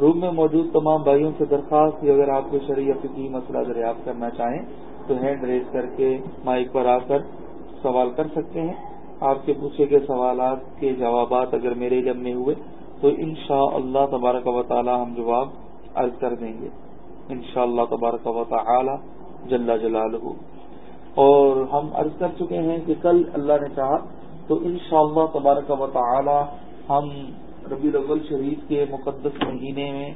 روم میں موجود تمام بھائیوں سے درخواست کہ اگر آپ کو شرعی فکی مسئلہ دریافت کرنا چاہیں تو ہینڈ ریز کر کے مائک پر آ کر سوال کر سکتے ہیں۔ آپ کے پوچھے گئے سوالات کے جوابات اگر میرے علم میں ہوئے تو ان شاء اللہ تبارک و تعالی ہم جواب عرض کر دیں گے۔ ان شاء اللہ تبارک و تعالی جل جلال اور ہم عرض کر چکے ہیں کہ کل اللہ نے چاہا تو ان شاء اللہ تبارک و تعالی ہم ربی الاول شریف کے مقدس مہینے میں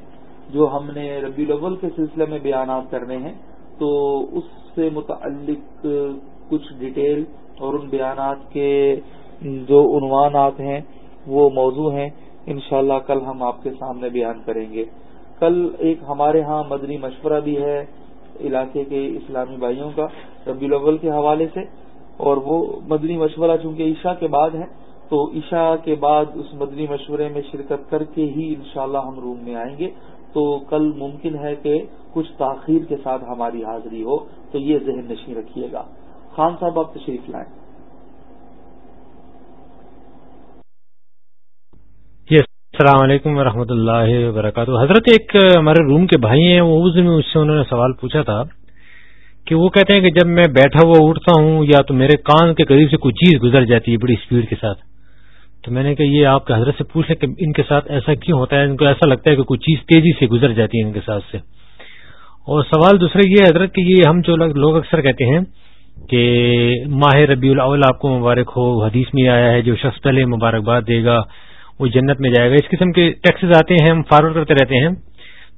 جو ہم نے ربی الاول کے سلسلے میں بیانات کرنے ہیں، تو اس سے متعلق کچھ ڈیٹیل اور ان بیانات کے جو عنوانات ہیں، وہ موضوع ہیں۔ انشاءاللہ کل ہم آپ کے سامنے بیان کریں گے۔ کل ایک ہمارے ہاں مدنی مشورہ بھی ہے علاقے کے اسلامی بھائیوں کا ربی الاول کے حوالے سے، اور وہ مدنی مشورہ چونکہ عشاء کے بعد ہے تو عشاء کے بعد اس مدنی مشورے میں شرکت کر کے ہی انشاءاللہ ہم روم میں آئیں گے۔ تو کل ممکن ہے کہ کچھ تاخیر کے ساتھ ہماری حاضری ہو، تو یہ ذہن نشین رکھیے گا۔ خان صاحب، آپ تشریف لائیں۔ السلام علیکم ورحمۃ اللہ وبرکاتہ۔ حضرت ایک ہمارے روم کے بھائی ہیں، وہ اس دن اس سے انہوں نے سوال پوچھا تھا کہ وہ کہتے ہیں کہ جب میں بیٹھا ہوا اٹھتا ہوں یا تو میرے کان کے قریب سے کوئی چیز گزر جاتی ہے بڑی اسپیڈ کے ساتھ۔ تو میں نے کہا یہ آپ کے حضرت سے پوچھ لیں کہ ان کے ساتھ ایسا کیوں ہوتا ہے؟ ان کو ایسا لگتا ہے کہ کوئی چیز تیزی سے گزر جاتی ہے ان کے ساتھ سے۔ اور سوال دوسرا یہ حضرت کہ یہ ہم جو لوگ اکثر کہتے ہیں کہ ماہ ربیع الاول آپ کو مبارک ہو حدیث میں آیا ہے، جو شخص پہلے مبارکباد دے گا، وہ جنت میں جائے گا۔ اس قسم کے ٹیکسز آتے ہیں، ہم فارورڈ کرتے رہتے ہیں۔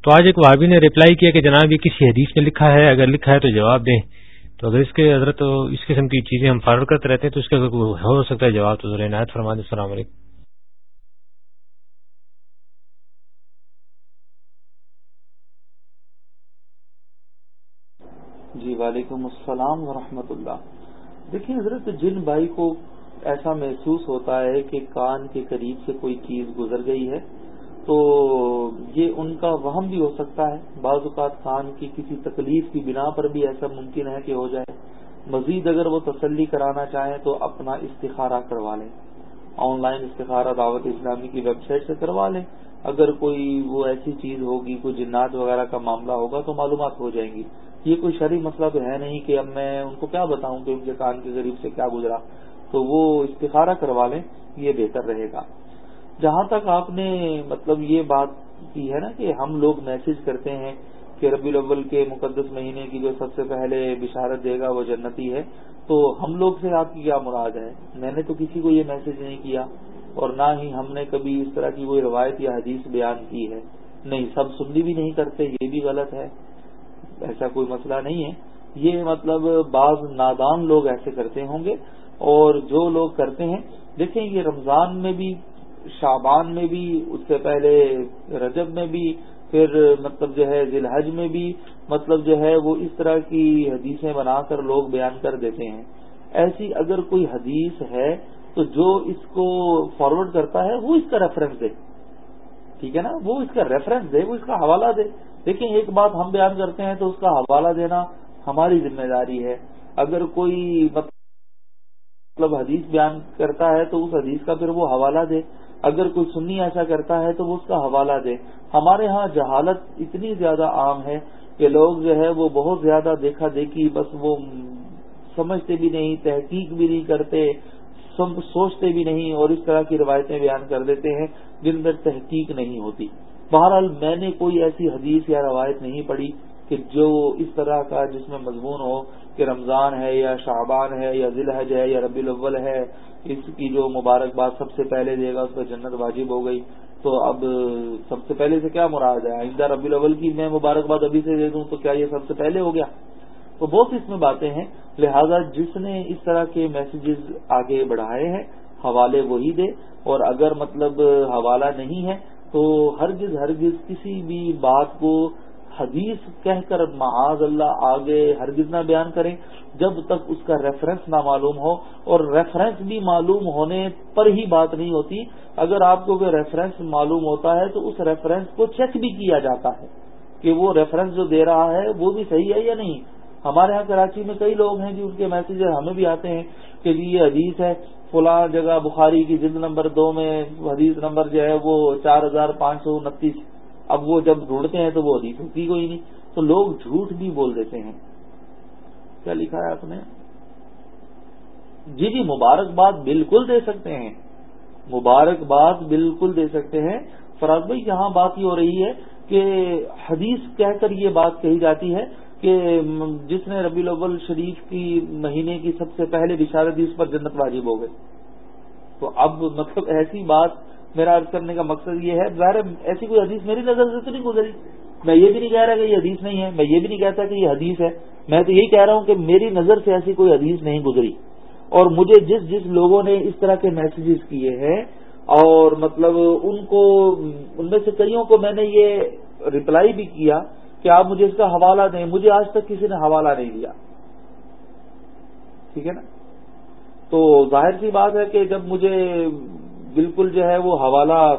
تو آج ایک وابی نے ریپلائی کیا کہ جناب یہ کسی حدیث میں لکھا ہے، اگر لکھا ہے تو جواب دیں۔ تو اگر اس کے حضرت اس قسم کی چیزیں ہم فارورڈ کرتے رہتے ہیں تو اس کا ہو سکتا ہے جواب؟ تو عنایت فرما دیں۔ السلام علیکم۔ جی وعلیکم السلام ورحمۃ اللہ۔ دیکھیں حضرت، جن بھائی کو ایسا محسوس ہوتا ہے کہ کان کے قریب سے کوئی چیز گزر گئی ہے تو یہ ان کا وہم بھی ہو سکتا ہے۔ بعض اوقات کان کی کسی تکلیف کی بنا پر بھی ایسا ممکن ہے کہ ہو جائے۔ مزید اگر وہ تسلی کرانا چاہیں تو اپنا استخارہ کروا لیں آن لائن استخارہ دعوت اسلامی کی ویب سائٹ سے کروا لیں اگر کوئی وہ ایسی چیز ہوگی، کوئی جنات وغیرہ کا معاملہ ہوگا تو معلومات ہو جائیں گی۔ یہ کوئی شرعی مسئلہ تو ہے نہیں کہ اب میں ان کو کیا بتاؤں کہ ان کے کان کے غریب سے کیا گزرا۔ تو وہ استخارہ کروا لیں، یہ بہتر رہے گا۔ جہاں تک آپ نے مطلب یہ بات کی ہے نا کہ ہم لوگ میسج کرتے ہیں کہ ربی الاول کے مقدس مہینے کی جو سب سے پہلے بشارت دے گا وہ جنتی ہے، تو ہم لوگ سے آپ کی کیا مراد ہے؟ میں نے تو کسی کو یہ میسج نہیں کیا اور نہ ہی ہم نے کبھی اس طرح کی کوئی روایت یا حدیث بیان کی ہے۔ نہیں، سب سننی بھی نہیں کرتے، یہ بھی غلط ہے، ایسا کوئی مسئلہ نہیں ہے۔ یہ مطلب بعض نادان لوگ ایسے کرتے ہوں گے اور جو لوگ کرتے ہیں، دیکھیں یہ رمضان میں بھی شابان میں بھی، اس سے پہلے رجب میں بھی، پھر مطلب جو ہے ذی الحج میں بھی مطلب جو ہے وہ اس طرح کی حدیثیں بنا کر لوگ بیان کر دیتے ہیں۔ ایسی اگر کوئی حدیث ہے تو جو اس کو فارورڈ کرتا ہے، وہ اس کا ریفرنس دے۔ ٹھیک ہے نا؟ وہ اس کا ریفرنس دے، وہ اس کا حوالہ دے۔ دیکھیں، ایک بات ہم بیان کرتے ہیں تو اس کا حوالہ دینا ہماری ذمہ داری ہے۔ اگر کوئی مطلب حدیث بیان کرتا ہے تو اس حدیث کا پھر وہ حوالہ دے۔ اگر کوئی سنی ایسا کرتا ہے تو وہ اس کا حوالہ دے۔ ہمارے ہاں جہالت اتنی زیادہ عام ہے کہ لوگ جو ہے وہ بہت زیادہ دیکھا دیکھی، بس وہ سمجھتے بھی نہیں، تحقیق بھی نہیں کرتے سوچتے بھی نہیں اور اس طرح کی روایتیں بیان کر دیتے ہیں، جن میں تحقیق نہیں ہوتی۔ بہرحال میں نے کوئی ایسی حدیث یا روایت نہیں پڑھی۔ کہ جو اس طرح کا جس میں مضمون ہو کہ رمضان ہے یا شعبان ہے یا ذی الحج ہے یا ربی الاول ہے، اس کی جو مبارکباد سب سے پہلے دے گا، اس پہ جنت واجب ہو گئی۔ تو اب سب سے پہلے سے کیا مراد ہے؟ آئندہ ربی الاول کی میں مبارکباد ابھی سے دے دوں تو کیا یہ سب سے پہلے ہو گیا؟ تو بہت اس میں باتیں ہیں۔ لہذا جس نے اس طرح کے میسیجز آگے بڑھائے ہیں، حوالے وہی دے۔ اور اگر مطلب حوالہ نہیں ہے، تو ہرگز ہرگز کسی بھی بات کو حدیث کہہ کر معاذ اللہ آگے ہرگز نہ بیان کریں جب تک اس کا ریفرنس نہ معلوم ہو اور ریفرنس بھی معلوم ہونے پر ہی بات نہیں ہوتی۔ اگر آپ کو کوئی ریفرنس معلوم ہوتا ہے تو اس ریفرنس کو چیک بھی کیا جاتا ہے کہ وہ ریفرنس جو دے رہا ہے وہ بھی صحیح ہے یا نہیں۔ ہمارے ہاں کراچی میں کئی لوگ ہیں جی ان کے میسج ہمیں بھی آتے ہیں کہ جی یہ حدیث ہے، فلاں جگہ بخاری کی جلد نمبر دو میں حدیث نمبر جو ہے وہ چار ہزار پانچ سو انتیس اب وہ جب ڈھونڈتے ہیں تو وہ حدیث ہوتی کوئی نہیں۔ تو لوگ جھوٹ بھی بول دیتے ہیں۔ کیا لکھا ہے آپ نے؟ جی جی مبارکباد بالکل دے سکتے ہیں۔ مبارکباد بالکل دے سکتے ہیں۔ فراز بھائی، یہاں بات یہ ہو رہی ہے کہ حدیث کہہ کر یہ بات کہی جاتی ہے کہ جس نے ربی الاول شریف کی مہینے کی سب سے پہلے بشارت دی اس پر جنت واجب ہو گئے تو اب مطلب ایسی بات میرا عرض کرنے کا مقصد یہ ہے، ظاہر ایسی کوئی حدیث میری نظر سے تو نہیں گزری۔ میں یہ بھی نہیں کہہ رہا کہ یہ حدیث نہیں ہے، میں یہ بھی نہیں کہتا کہ یہ حدیث ہے۔ میں تو یہی کہہ رہا ہوں کہ میری نظر سے ایسی کوئی حدیث نہیں گزری۔ اور مجھے جس جس لوگوں نے اس طرح کے میسیجز کیے ہیں، اور مطلب ان کو، ان میں سے کئیوں کو میں نے یہ رپلائی بھی کیا کہ آپ مجھے اس کا حوالہ دیں۔ مجھے آج تک کسی نے حوالہ نہیں دیا۔ ٹھیک ہے نا؟ تو ظاہر سی بات ہے کہ جب مجھے بالکل جو ہے وہ حوالہ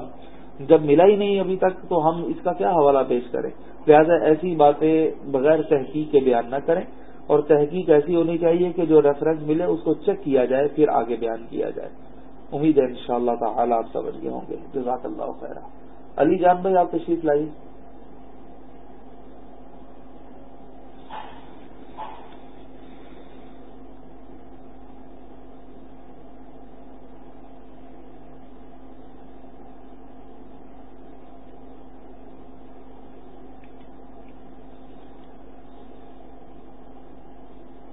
جب ملا ہی نہیں ابھی تک تو ہم اس کا کیا حوالہ پیش کریں؟ لہذا ایسی باتیں بغیر تحقیق کے بیان نہ کریں اور تحقیق ایسی ہونی چاہیے کہ جو ریفرنس ملے اس کو چیک کیا جائے، پھر آگے بیان کیا جائے۔ امید ہے انشاءاللہ شاء اللہ آپ سمجھ گئے ہوں گے۔ جزاک اللہ خیر علی جان بھائی، آپ تشریف لائیے۔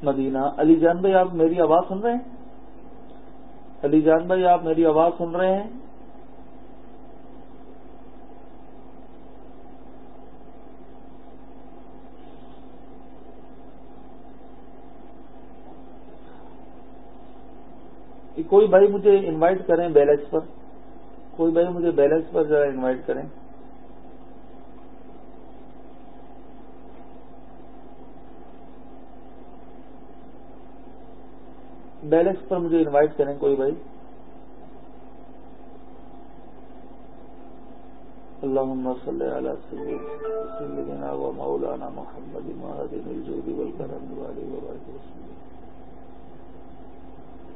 مدینہ۔ علی جان بھائی، آپ میری آواز سن رہے ہیں؟ علی جان بھائی، آپ میری آواز سن رہے ہیں؟ کوئی بھائی مجھے انوائٹ کریں بیلیکس پر؟ کوئی بھائی مجھے بیلیکس پر ذرا انوائٹ کریں۔ بیلنس پر مجھے انوائٹ کریں کوئی بھائی؟ اللہ صلی علی سیدنا و مولانا محمد مہدین الجود والكرم والکرم والی وبرکات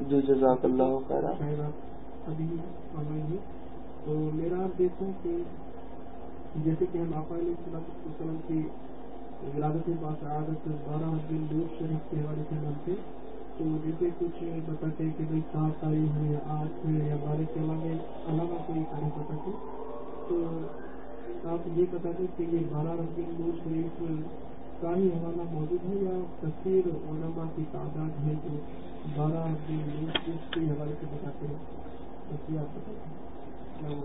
جی جزاک اللہ خیر تو میرا آپ دیکھوں کہ جیسے کہ ہم آپ علیہ السلام کی ولادت پاس عادت بارہ دن دور شریف کے حوالے سے نام تھے۔ تو جیسے کچھ بتاتے ہیں کہ بھائی سات تاریخ ہے آٹھ ہے یا بارہ کے علاوہ علاوہ کوئی تاریخ بتاتے تو آپ یہ بتاتے کہ یہ بارہ ربی النور شریف کا ہی حوالہ موجود ہے یا تصویر علماء کی تعداد ہے جو بارہ ربی النور اس کے حوالے سے بتاتے ہیں؟ تصویر آپ بتاتے ہیں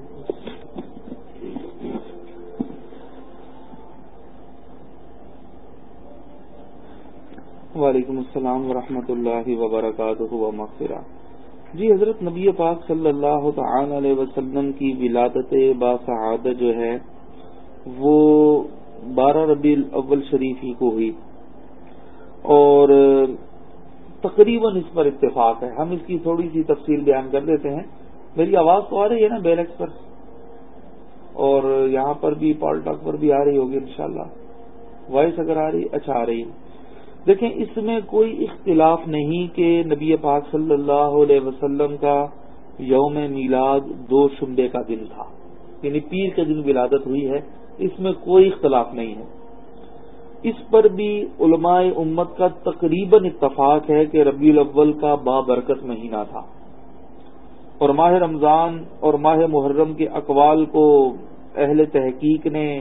وعلیکم السلام ورحمۃ اللہ وبرکاتہ و مغفرہ جی حضرت نبی پاک صلی اللہ تعالی علیہ وسلم کی ولادت باسعادت جو ہے، وہ بارہ ربی الاول شریف ہی کو ہوئی۔ اور تقریباً اس پر اتفاق ہے۔ ہم اس کی تھوڑی سی تفصیل بیان کر دیتے ہیں۔ میری آواز تو آ رہی ہے نا بیلکس پر؟ اور یہاں پر بھی پال ٹاک پر بھی آ رہی ہوگی انشاءاللہ۔ وائس اگر آ رہی اچھا آ رہی۔ ہے دیکھیں، اس میں کوئی اختلاف نہیں کہ نبی پاک صلی اللہ علیہ وسلم کا یوم میلاد دو شمبے کا دن تھا۔ یعنی پیر کے دن ولادت ہوئی ہے، اس میں کوئی اختلاف نہیں ہے۔ اس پر بھی علماء امت کا تقریباً اتفاق ہے کہ ربیع الاول کا بابرکت مہینہ تھا۔ اور ماہ رمضان اور ماہ محرم کے اقوال کو اہل تحقیق نے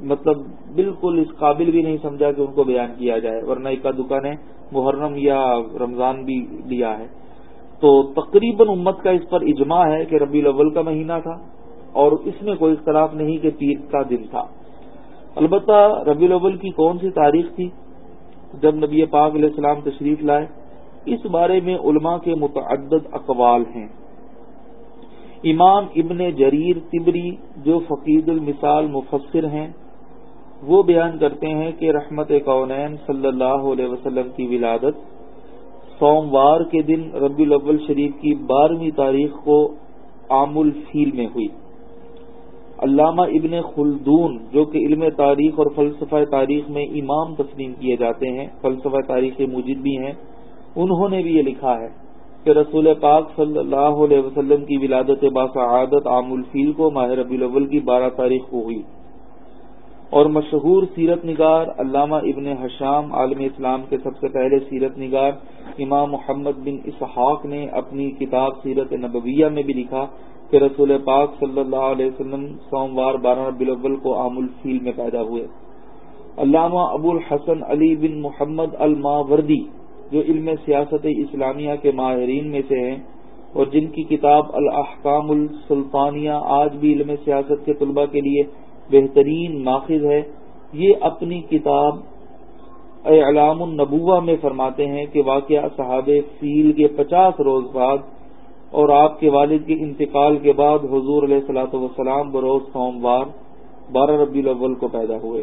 مطلب بالکل اس قابل بھی نہیں سمجھا کہ ان کو بیان کیا جائے، ورنہ اکا دکا نے محرم یا رمضان بھی لیا ہے۔ تو تقریباً امت کا اس پر اجماع ہے کہ ربی الاول کا مہینہ تھا اور اس میں کوئی اختلاف نہیں کہ پیر کا دن تھا۔ البتہ ربی الاول کی کون سی تاریخ تھی؟ جب نبی پاک علیہ السلام تشریف لائے، اس بارے میں علماء کے متعدد اقوال ہیں۔ امام ابن جریر تبری، جو فقید المثال مفسر ہیں وہ بیان کرتے ہیں کہ رحمت کونین صلی اللہ علیہ وسلم کی ولادت سوموار کے دن ربی الاول شریف کی بارہویں تاریخ کو عام الفیل میں ہوئی۔ علامہ ابن خلدون، جو کہ علم تاریخ اور فلسفہ تاریخ میں امام تسلیم کیے جاتے ہیں، فلسفہ تاریخ مجد بھی ہیں، انہوں نے بھی یہ لکھا ہے کہ رسول پاک صلی اللہ علیہ وسلم کی ولادت باسعادت عام الفیل کو ماہ ربی الاول کی بارہ تاریخ کو ہوئی۔ اور مشہور سیرت نگار علامہ ابن حشام عالم اسلام کے سب سے پہلے سیرت نگار امام محمد بن اسحاق نے اپنی کتاب سیرت نبویہ میں بھی لکھا کہ رسول پاک صلی اللہ علیہ وسلم سوموار بارہ ربی الاول کو عام الفیل میں پیدا ہوئے۔ علامہ ابو الحسن علی بن محمد الماوردی جو علم سیاست اسلامیہ کے ماہرین میں سے ہیں اور جن کی کتاب الاحکام السلطانیہ آج بھی علم سیاست کے طلباء کے لیے بہترین ماخذ ہے۔ یہ اپنی کتاب اعلام النبوہ میں فرماتے ہیں کہ واقعہ صحاب فیل کے پچاس روز بعد اور آپ کے والد کے انتقال کے بعد حضور علیہ صلاۃ وسلام بروز سوموار بارہ ربی الاول کو پیدا ہوئے۔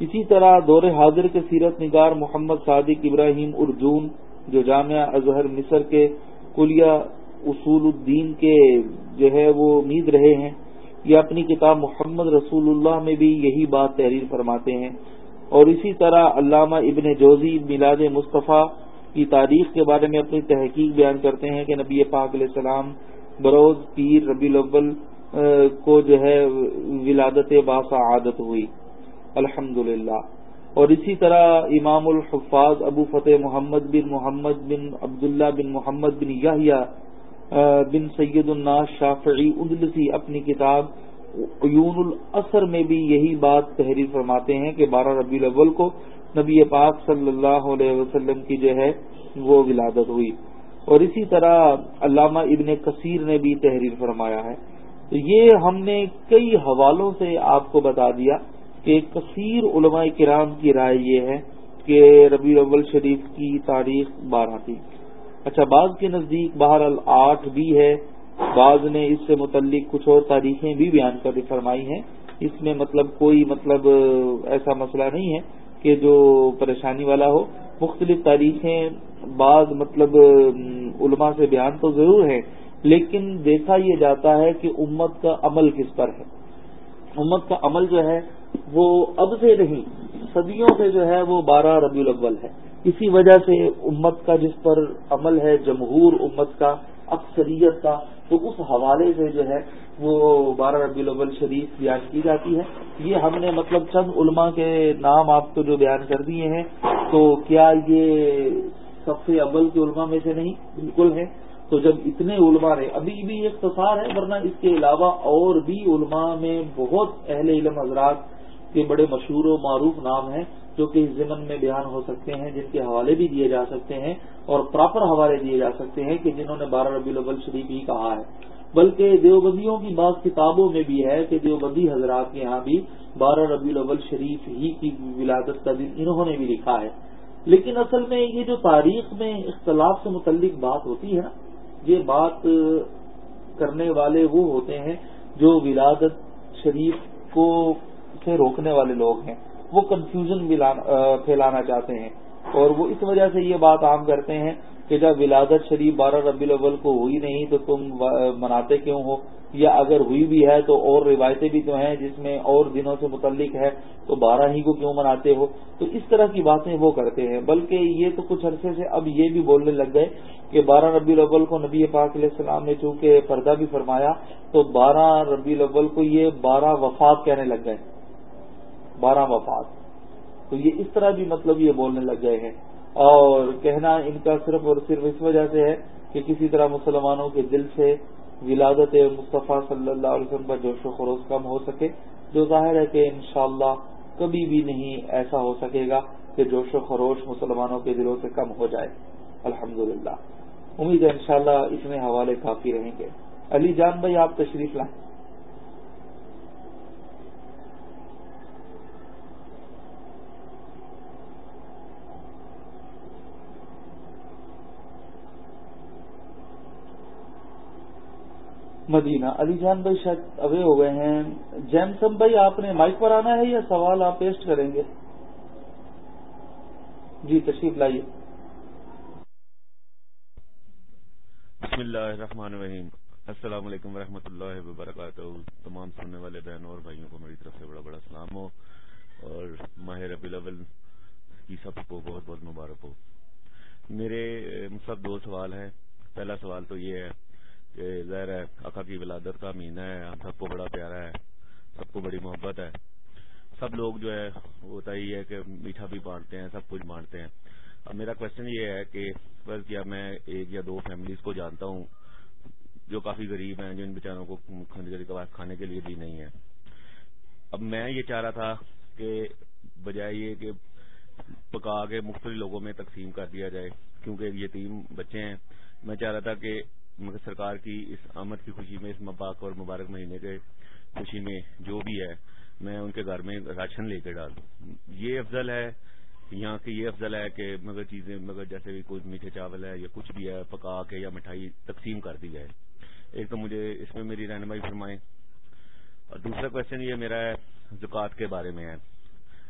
اسی طرح دور حاضر کے سیرت نگار محمد صادق ابراہیم ارجون جو جامعہ اظہر مصر کے کلیہ اصول الدین کے جو ہے وہ امید رہے ہیں یہ اپنی کتاب محمد رسول اللہ میں بھی یہی بات تحریر فرماتے ہیں۔ اور اسی طرح علامہ ابن جوزی میلاد مصطفیٰ کی تاریخ کے بارے میں اپنی تحقیق بیان کرتے ہیں کہ نبی پاک علیہ السلام بروز پیر ربی الاول کو جو ہے ولادت باسا عادت ہوئی۔ الحمد اور اسی طرح امام الحفاظ ابو فتح محمد بن محمد بن عبداللہ بن محمد بن یاہیا بن سید الناس شافعی اندلسی اپنی کتاب عیون الاثر میں بھی یہی بات تحریر فرماتے ہیں کہ بارہ ربی الاول کو نبی پاک صلی اللہ علیہ وسلم کی جو ہے وہ ولادت ہوئی۔ اور اسی طرح علامہ ابن کثیر نے بھی تحریر فرمایا ہے۔ تو یہ ہم نے کئی حوالوں سے آپ کو بتا دیا کہ کثیر علماء کرام کی رائے یہ ہے کہ ربیع الاول شریف کی تاریخ بارہ تھی۔ اچھا بعض کے نزدیک بہر آٹھ بھی ہے۔ بعض نے اس سے متعلق کچھ اور تاریخیں بھی بیان کر فرمائی ہیں۔ اس میں مطلب کوئی مطلب ایسا مسئلہ نہیں ہے کہ جو پریشانی والا ہو۔ مختلف تاریخیں، بعض مطلب علماء سے بیان تو ضرور ہے لیکن دیکھا یہ جاتا ہے کہ امت کا عمل کس پر ہے۔ امت کا عمل جو ہے، وہ اب سے نہیں، صدیوں سے جو ہے، وہ بارہ ربیع الاول ہے۔ اسی وجہ سے امت کا جس پر عمل ہے، جمہور امت کا، اکثریت کا، تو اس حوالے سے جو ہے، وہ بارہ ربی الاول شریف بیان کی جاتی ہے۔ یہ ہم نے مطلب چند علماء کے نام آپ کو جو بیان کر دیے ہیں، تو کیا یہ سب سے اول کے علماء میں سے نہیں؟ بالکل ہے۔ تو جب اتنے علماء رہے، ابھی بھی اختصار ہے، ورنہ اس کے علاوہ اور بھی علماء میں بہت اہل علم حضرات کے بڑے مشہور و معروف نام ہیں جو کہ اس ضمن میں بیان ہو سکتے ہیں، جن کے حوالے بھی دیے جا سکتے ہیں اور پراپر حوالے دیے جا سکتے ہیں کہ جنہوں نے بارہ ربی الاول شریف ہی کہا ہے۔ بلکہ دیوبندیوں کی بعض کتابوں میں بھی ہے کہ دیوبندی حضرات کے یہاں بھی بارہ ربی الاول شریف ہی کی ولادت کا دن انہوں نے بھی لکھا ہے۔ لیکن اصل میں یہ جو تاریخ میں اختلاف سے متعلق بات ہوتی ہے نا، یہ بات کرنے والے وہ ہوتے ہیں جو ولادت شریف کو سے روکنے والے لوگ ہیں، وہ کنفیوژن پھیلانا چاہتے ہیں۔ اور وہ اس وجہ سے یہ بات عام کرتے ہیں کہ جب ولادت شریف بارہ ربی الاول کو ہوئی نہیں تو تم مناتے کیوں ہو؟ یا اگر ہوئی بھی ہے تو اور روایتیں بھی تو ہیں جس میں اور دنوں سے متعلق ہے تو بارہ ہی کو کیوں مناتے ہو؟ تو اس طرح کی باتیں وہ کرتے ہیں۔ بلکہ یہ تو کچھ عرصے سے اب یہ بھی بولنے لگ گئے کہ بارہ ربی الاول کو نبی پاک علیہ السلام نے چونکہ پردہ بھی فرمایا تو بارہ ربی الاول کو یہ بارہ وفات کہنے لگ گئے۔ بارہ وفات۔ تو یہ اس طرح بھی مطلب یہ بولنے لگ گئے ہیں۔ اور کہنا ان کا صرف اور صرف اس وجہ سے ہے کہ کسی طرح مسلمانوں کے دل سے ولادت مصطفیٰ صلی اللہ علیہ وسلم کا جوش و خروش کم ہو سکے۔ جو ظاہر ہے کہ انشاءاللہ کبھی بھی نہیں ایسا ہو سکے گا کہ جوش و خروش مسلمانوں کے دلوں سے کم ہو جائے۔ الحمدللہ۔ امید ہے انشاءاللہ اتنے حوالے کافی رہیں گے۔ علی جان بھائی، آپ تشریف لائیں۔ مدینہ. علی جان بھائی شاید اوے ہو گئے ہیں. جیمسم بھائی، آپ نے مائک پر آنا ہے یا سوال آپ پیسٹ کریں گے؟ جی تشریف لائیے. بسم اللہ الرحمن الرحیم. السلام علیکم ورحمۃ اللہ وبرکاتہ. تمام سننے والے بہنوں اور بھائیوں کو میری طرف سے بڑا بڑا سلام ہو اور ماہ ربی الاول کی سب کو بہت بہت مبارک ہو. میرے سب دو سوال ہیں. پہلا سوال تو یہ ہے کہ ظاہر ہے اکا کی ولادت کا مہینہ ہے، ہم سب کو بڑا پیارا ہے، سب کو بڑی محبت ہے۔ سب لوگ جو ہے ہوتا ہی ہے کہ میٹھا بھی بانٹتے ہیں، سب کچھ بانٹتے ہیں۔ اب میرا کوشچن یہ ہے کہ فرض کیا میں ایک یا دو فیملیز کو جانتا ہوں، جو کافی غریب ہیں جو ان بیچاروں کو کھانے کے لیے بھی نہیں ہے۔ اب میں یہ چاہ رہا تھا کہ بجائے یہ کہ پکا کے مختلف لوگوں میں تقسیم کر دیا جائے، کیونکہ یتیم بچے ہیں۔ میں چاہ رہا تھا کہ مگر سرکار کی اس آمد کی خوشی میں، اس مباق اور مبارک مہینے کے خوشی میں جو بھی ہے، میں ان کے گھر میں راشن لے کے ڈال دوں یہ افضل ہے، یہاں کی یہ افضل ہے کہ مگر چیزیں، مگر جیسے بھی کوئی میٹھے چاول ہے یا کچھ بھی ہے، پکا کے یا مٹھائی تقسیم کر دی جائے۔ ایک تو مجھے اس میں میری رہنمائی فرمائیں۔ اور دوسرا کوشچن یہ میرا ہے، زکوٰۃ کے بارے میں ہے۔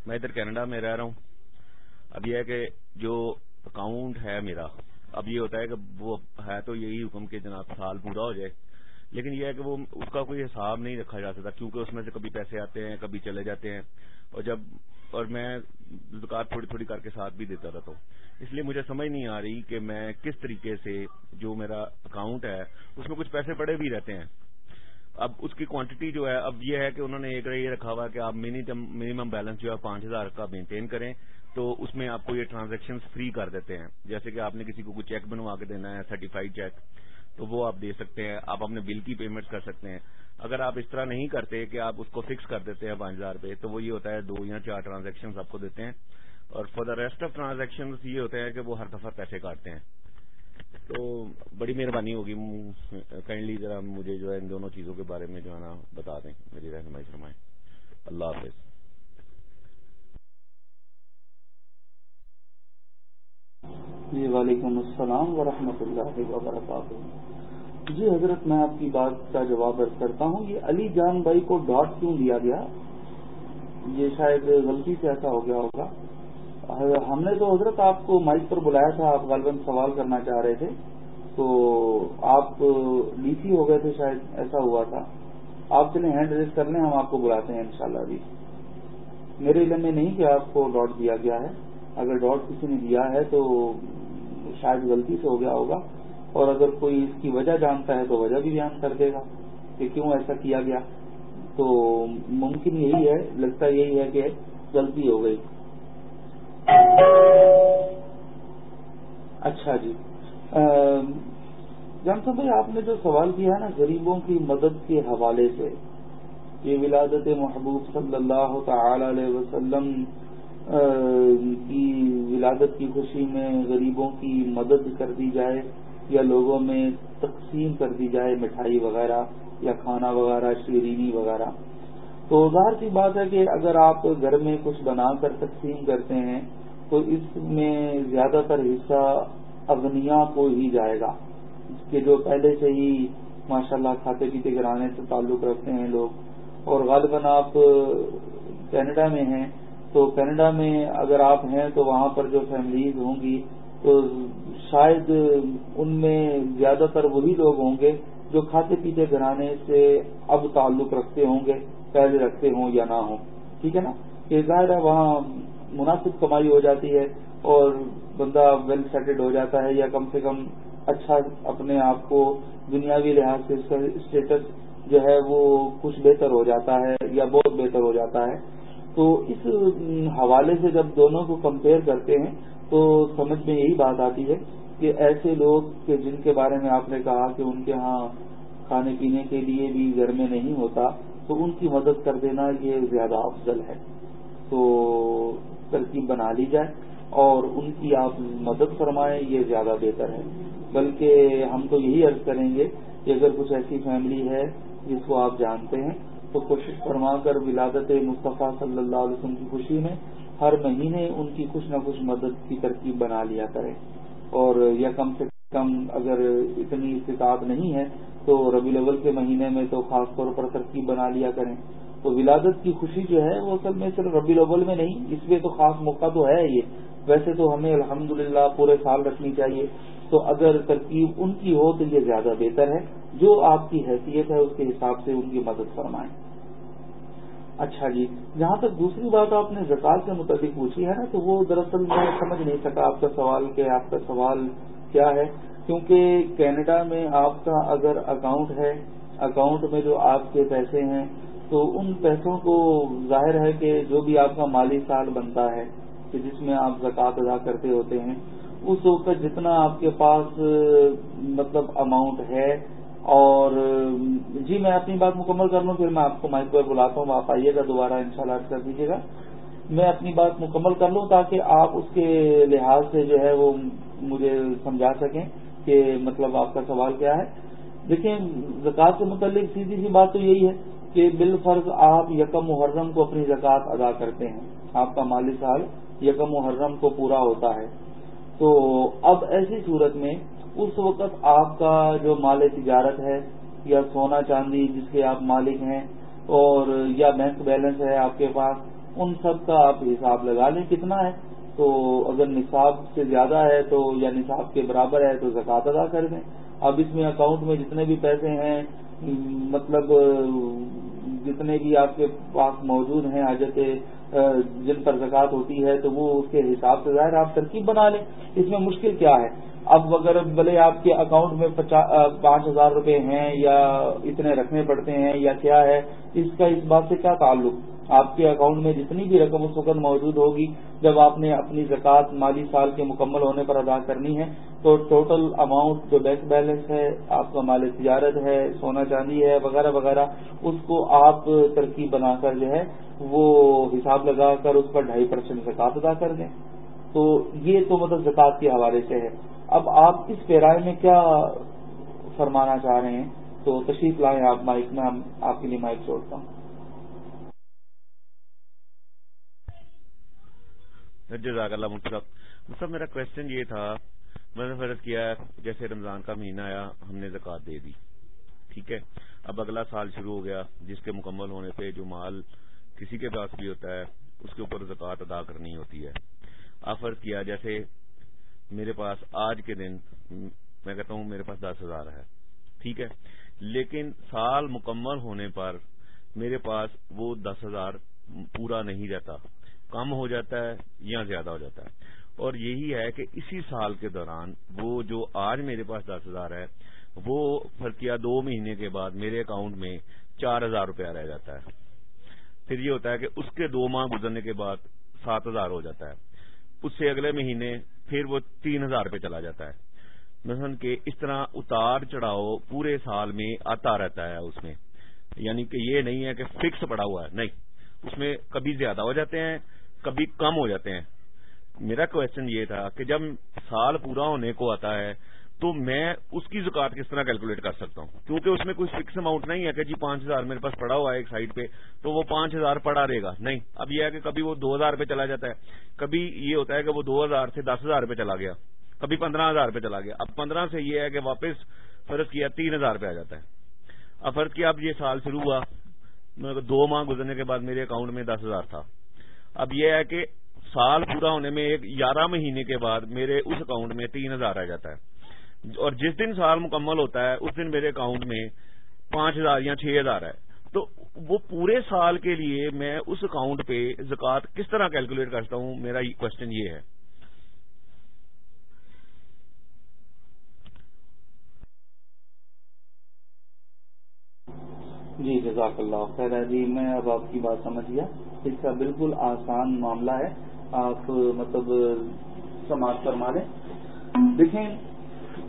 میں ادھر کینیڈا میں رہ رہا ہوں۔ اب یہ ہے کہ جو اکاؤنٹ ہے میرا اب یہ ہوتا ہے کہ وہ ہے تو یہی حکم کہ جناب سال پورا ہو جائے۔ لیکن یہ ہے کہ وہ اس کا کوئی حساب نہیں رکھا جا سکتا، کیونکہ اس میں سے کبھی پیسے آتے ہیں، کبھی چلے جاتے ہیں۔ اور جب، اور میں زکات تھوڑی تھوڑی کر کے ساتھ بھی دیتا رہتا ہوں۔ اس لیے مجھے سمجھ نہیں آ رہی کہ میں کس طریقے سے جو میرا اکاؤنٹ ہے، اس میں کچھ پیسے پڑے بھی رہتے ہیں۔ اب اس کی کوانٹٹی جو ہے، اب یہ ہے کہ انہوں نے ایک یہ رکھا ہوا کہ آپ منیمم بیلنس جو ہے پانچ ہزار کا مینٹین کریں، تو اس میں آپ کو یہ ٹرانزیکشن فری کر دیتے ہیں۔ جیسے کہ آپ نے کسی کو کوئی چیک بنوا کے دینا ہے سرٹیفائڈ چیک تو وہ آپ دے سکتے ہیں۔ آپ اپنے بل کی پیمنٹ کر سکتے ہیں۔ اگر آپ اس طرح نہیں کرتے کہ آپ اس کو فکس کر دیتے ہیں پانچ ہزار روپے تو وہ یہ ہوتا ہے دو یا چار ٹرانزیکشن آپ کو دیتے ہیں۔ اور for the rest of transaction یہ ہوتا ہے کہ وہ ہر دفعہ پیسے کاٹتے ہیں۔ تو بڑی مہربانی ہوگی۔ کائنڈلی ذرا مجھے جو ہے ان دونوں چیزوں کے بارے میں جو ہے نا بتا دیں۔ میری رہنمائی فرمائیں۔ اللہ حافظ۔ جی وعلیکم السلام ورحمۃ اللہ وبرکاتہ۔ جی حضرت، میں آپ کی بات کا جواب ارد کرتا ہوں۔ یہ علی جان بھائی کو ڈاٹ کیوں دیا گیا؟ یہ شاید غلطی سے ایسا ہو گیا ہوگا۔ ہم نے تو حضرت آپ کو مائک پر بلایا تھا، آپ غالباً سوال کرنا چاہ رہے تھے۔ تو آپ لیسی ہو گئے تھے شاید، ایسا ہوا تھا۔ آپ چلیں، ہینڈ ریز کر لیں، ہم آپ کو بلاتے ہیں انشاءاللہ ابھی میرے علم میں نہیں کہ آپ کو ڈاٹ دیا گیا ہے۔ اگر ڈاٹ کسی نے دیا ہے تو شاید غلطی سے ہو گیا ہوگا۔ اور اگر کوئی اس کی وجہ جانتا ہے تو وجہ بھی بیان کر دے گا کہ کیوں ایسا کیا گیا۔ تو ممکن یہی ہے، لگتا یہی ہے کہ غلطی ہو گئی۔ اچھا جی۔ جانتا بھائی، آپ نے جو سوال کیا ہے نا غریبوں کی مدد کے حوالے سے کہ ولادت محبوب صلی اللہ تعالی علیہ وسلم کی ولادت کی خوشی میں غریبوں کی مدد کر دی جائے یا لوگوں میں تقسیم کر دی جائے، مٹھائی وغیرہ یا کھانا وغیرہ، شیرینی وغیرہ۔ تو ظاہر سی بات ہے کہ اگر آپ گھر میں کچھ بنا کر تقسیم کرتے ہیں، تو اس میں زیادہ تر حصہ اغنیا کو ہی جائے گا۔ کہ جو پہلے سے ہی ماشاءاللہ کھاتے پیتے گرانے سے تعلق رکھتے ہیں لوگ۔ اور غالباً آپ کینیڈا میں ہیں، تو کینیڈا میں اگر آپ ہیں تو وہاں پر جو فیملیز ہوں گی، تو شاید ان میں زیادہ تر وہی لوگ ہوں گے جو کھاتے پیتے گھرانے سے اب تعلق رکھتے ہوں گے۔ پہلے رکھتے ہوں یا نہ ہوں، ٹھیک ہے نا؟ کہ ظاہر ہے وہاں مناسب کمائی ہو جاتی ہے اور بندہ ویل سیٹلڈ ہو جاتا ہے یا کم سے کم اچھا اپنے آپ کو دنیاوی لحاظ سے اس کا اسٹیٹس جو ہے وہ کچھ بہتر ہو جاتا ہے یا بہت بہتر ہو جاتا ہے۔ تو اس حوالے سے جب دونوں کو کمپیئر کرتے ہیں تو سمجھ میں یہی بات آتی ہے کہ ایسے لوگ کہ جن کے بارے میں آپ نے کہا کہ ان کے ہاں کھانے پینے کے لیے بھی گھر میں نہیں ہوتا تو ان کی مدد کر دینا یہ زیادہ افضل ہے۔ تو ترکیب بنا لی جائے اور ان کی آپ مدد فرمائیں، یہ زیادہ بہتر ہے۔ بلکہ ہم تو یہی عرض کریں گے کہ اگر کچھ ایسی فیملی ہے جس کو آپ جانتے ہیں، تو کوشش فرما کر ولادت مصطفیٰ صلی اللہ علیہ وسلم کی خوشی میں ہر مہینے ان کی کچھ نہ کچھ مدد کی ترکیب بنا لیا کریں۔ اور یا کم سے کم اگر اتنی استطاعت نہیں ہے تو ربی الاول کے مہینے میں تو خاص طور پر ترکیب بنا لیا کریں۔ تو ولادت کی خوشی جو ہے وہ اصل میں صرف ربی الاول میں نہیں، اس میں تو خاص موقع تو ہے یہ۔ ویسے تو ہمیں الحمد پورے سال رکھنی چاہیے۔ تو اگر ترکیب ان کی ہو تو یہ زیادہ بہتر ہے۔ جو آپ کی حیثیت ہے اس کے حساب سے ان کی مدد فرمائیں۔ اچھا جی جہاں تک دوسری بات آپ نے زکات سے متعلق پوچھی ہے نا، تو وہ دراصل میں سمجھ نہیں سکا آپ کا سوال کہ آپ کا سوال کیا ہے؟ کیونکہ کینیڈا میں آپ کا اگر اکاؤنٹ ہے اکاؤنٹ میں جو آپ کے پیسے ہیں، تو ان پیسوں کو ظاہر ہے کہ جو بھی آپ کا مالی سال بنتا ہے، کہ جس میں آپ زکوٰۃ ادا کرتے ہوتے ہیں، اس وقت جتنا آپ کے پاس مطلب اماؤنٹ ہے، اور جی میں اپنی بات مکمل کر لوں، پھر میں آپ کو مائک پر بلاتا ہوں، آپ آئیے گا دوبارہ ان شاء اللہ کر دیجیے گا۔ میں اپنی بات مکمل کر لوں تاکہ آپ اس کے لحاظ سے جو ہے وہ مجھے سمجھا سکیں کہ مطلب آپ کا سوال کیا ہے۔ دیکھیں، زکوٰۃ سے متعلق سیدھی سی بات تو یہی ہے کہ بالفرض آپ یکم محرم کو اپنی زکوٰۃ ادا کرتے ہیں۔ آپ کا مالی سال یکم محرم کو پورا ہوتا ہے۔ تو اب ایسی صورت میں اس وقت آپ کا جو مال تجارت ہے یا سونا چاندی جس کے آپ مالک ہیں اور یا بینک بیلنس ہے آپ کے پاس ان سب کا آپ حساب لگا لیں کتنا ہے تو اگر نصاب سے زیادہ ہے تو یا نصاب کے برابر ہے تو زکوٰۃ ادا کر دیں۔ اب اس میں اکاؤنٹ میں جتنے بھی پیسے ہیں مطلب جتنے بھی آپ کے پاس موجود ہیں، حاجت جن پر زکوٰۃ ہوتی ہے، تو وہ اس کے حساب سے ظاہر آپ ترکیب بنا لیں۔ اس میں مشکل کیا ہے؟ اب اگر بھلے آپ کے اکاؤنٹ میں پانچ ہزار روپے ہیں یا اتنے رکھنے پڑتے ہیں یا کیا ہے، اس کا اس بات سے کیا تعلق؟ آپ کے اکاؤنٹ میں جتنی بھی رقم اس وقت موجود ہوگی، جب آپ نے اپنی زکوٰۃ مالی سال کے مکمل ہونے پر ادا کرنی ہے، تو ٹوٹل اماؤنٹ جو بینک بیلنس ہے، آپ کا مال تجارت ہے، سونا چاندی ہے، وغیرہ وغیرہ، اس کو آپ ترکیب بنا کر جو ہے، وہ حساب لگا کر اس پر ڈھائی پرسینٹ زکوٰۃ ادا کر دیں۔ تو یہ تو مطلب زکوٰۃ کے حوالے سے ہے۔ اب آپ اس پیرائے میں کیا فرمانا چاہ رہے ہیں؟ تو تشریف لائیں آپ مائک میں آپ کے لیے مائک چھوڑتا ہوں۔ جزاک اللہ مطلب مطلب میرا کوشچن یہ تھا، میں نے فرض کیا جیسے رمضان کا مہینہ آیا، ہم نے زکوٰۃ دے دی۔ ٹھیک ہے؟ اب اگلا سال شروع ہو گیا، جس کے مکمل ہونے پہ جو مال کسی کے پاس بھی ہوتا ہے، اس کے اوپر زکوٰۃ ادا کرنی ہوتی ہے۔ آپ فرض کیا، جیسے میرے پاس آج کے دن، میں کہتا ہوں میرے پاس دس ہزار ہے، ٹھیک ہے؟ لیکن سال مکمل ہونے پر میرے پاس وہ دس ہزار پورا نہیں رہتا۔ کم ہو جاتا ہے یا زیادہ ہو جاتا ہے۔ اور یہی ہے کہ اسی سال کے دوران وہ جو آج میرے پاس دس ہزار ہے، وہ فرقیہ دو مہینے کے بعد میرے اکاؤنٹ میں چار ہزار روپیہ رہ جاتا ہے۔ پھر یہ ہوتا ہے کہ اس کے دو ماہ گزرنے کے بعد سات ہزار ہو جاتا ہے۔ اس سے اگلے مہینے پھر وہ تین ہزار روپے چلا جاتا ہے۔ مثلاً کہ اس طرح اتار چڑھاؤ پورے سال میں آتا رہتا ہے اس میں۔ یعنی کہ یہ نہیں ہے کہ فکس پڑا ہوا ہے، نہیں۔ اس میں کبھی زیادہ ہو جاتے ہیں، کبھی کم ہو جاتے ہیں۔ میرا کوشچن یہ تھا کہ جب سال پورا ہونے کو آتا ہے، تو میں اس کی زکات کس طرح کیلکولیٹ کر سکتا ہوں؟ کیونکہ اس میں کوئی فکس اماؤنٹ نہیں ہے کہ جی پانچ ہزار میرے پاس پڑا ہوا ہے ایک سائڈ پہ، تو وہ پانچ ہزار پڑا رہے گا۔ نہیں، اب یہ ہے کہ کبھی وہ دو ہزار روپے چلا جاتا ہے۔ کبھی یہ ہوتا ہے کہ وہ دو ہزار سے دس ہزار روپے چلا گیا۔ کبھی پندرہ ہزار روپے چلا گیا۔ اب پندرہ سے یہ ہے کہ واپس فرض کیا تین ہزار روپے آ جاتا ہے۔ اب فرض کیا اب یہ سال شروع ہوا۔ دو ماہ گزرنے کے بعد میرے اکاؤنٹ میں دس ہزار تھا۔ اب یہ ہے کہ سال پورا ہونے میں ایک گیارہ مہینے کے بعد میرے اس اکاؤنٹ میں تین ہزار آ جاتا ہے۔ اور جس دن سال مکمل ہوتا ہے، اس دن میرے اکاؤنٹ میں پانچ ہزار یا چھ ہزار ہے۔ تو وہ پورے سال کے لیے میں اس اکاؤنٹ پہ زکوٰۃ کس طرح کیلکولیٹ کرتا ہوں، میرا کوشچن یہ ہے۔ جی جزاک اللہ خیر جی میں اب آپ کی بات سمجھ گیا۔ اس کا بالکل آسان معاملہ ہے۔ آپ مطلب سماج فرما لیں۔ دیکھیں،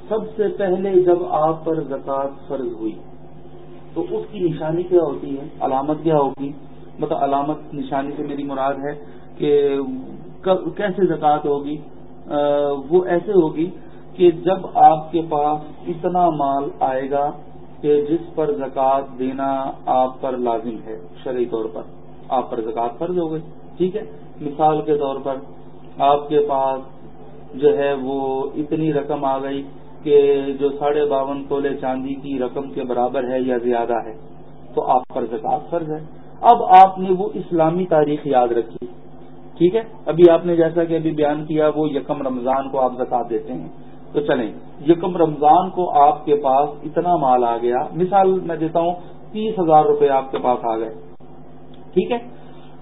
سب سے پہلے جب آپ پر زکوٰۃ فرض ہوئی، تو اس کی نشانی کیا ہوتی ہے؟ علامت کیا ہوگی؟ مطلب علامت نشانی سے میری مراد ہے کہ کیسے زکوٰۃ ہوگی؟ وہ ایسے ہوگی کہ جب آپ کے پاس اتنا مال آئے گا کہ جس پر زکوٰۃ دینا آپ پر لازم ہے، شرعی طور پر۔ آپ پر زکوٰۃ فرض ہو گئی ٹھیک ہے؟ مثال کے طور پر آپ کے پاس جو ہے وہ اتنی رقم آ گئی کہ جو ساڑھے باون تولے چاندی کی رقم کے برابر ہے یا زیادہ ہے، تو آپ پر زکوٰۃ فرض ہے۔ اب آپ نے وہ اسلامی تاریخ یاد رکھی، ٹھیک ہے؟ ابھی آپ نے جیسا کہ ابھی بیان کیا وہ یکم رمضان کو آپ زکات دیتے ہیں۔ تو چلیں۔ یکم رمضان کو آپ کے پاس اتنا مال آ گیا۔ مثال میں دیتا ہوں، تیس ہزار روپے آپ کے پاس آ گئے۔ ٹھیک ہے؟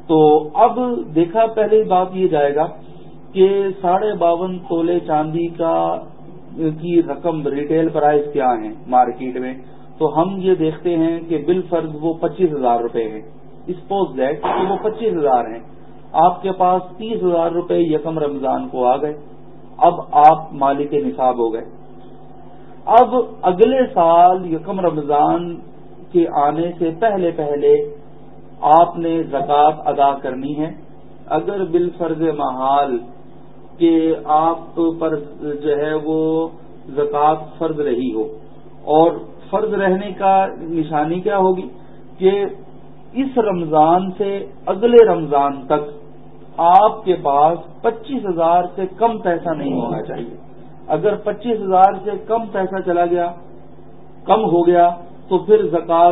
تو اب دیکھا، پہلے بات یہ جائے گا کہ ساڑھے باون تولے چاندی کا، کی رقم ریٹیل پرائز کیا ہے مارکیٹ میں؟ تو ہم یہ دیکھتے ہیں کہ بل فرض وہ پچیس ہزار روپے ہیں اسپوز دیٹ کہ وہ پچیس ہزار ہیں۔ آپ کے پاس تیس ہزار روپے یکم رمضان کو آ گئے۔ اب آپ مالک نصاب ہو گئے۔ اب اگلے سال یکم رمضان کے آنے سے پہلے پہلے آپ نے زکوٰۃ ادا کرنی ہے۔ اگر بال فرض محال کہ آپ پر جو ہے وہ زکوٰۃ فرض رہی ہو اور فرض رہنے کا نشانی کیا ہوگی کہ اس رمضان سے اگلے رمضان تک آپ کے پاس پچیس ہزار سے کم پیسہ نہیں ہونا چاہیے۔ اگر پچیس ہزار سے کم پیسہ چلا گیا، کم ہو گیا، تو پھر زکوٰۃ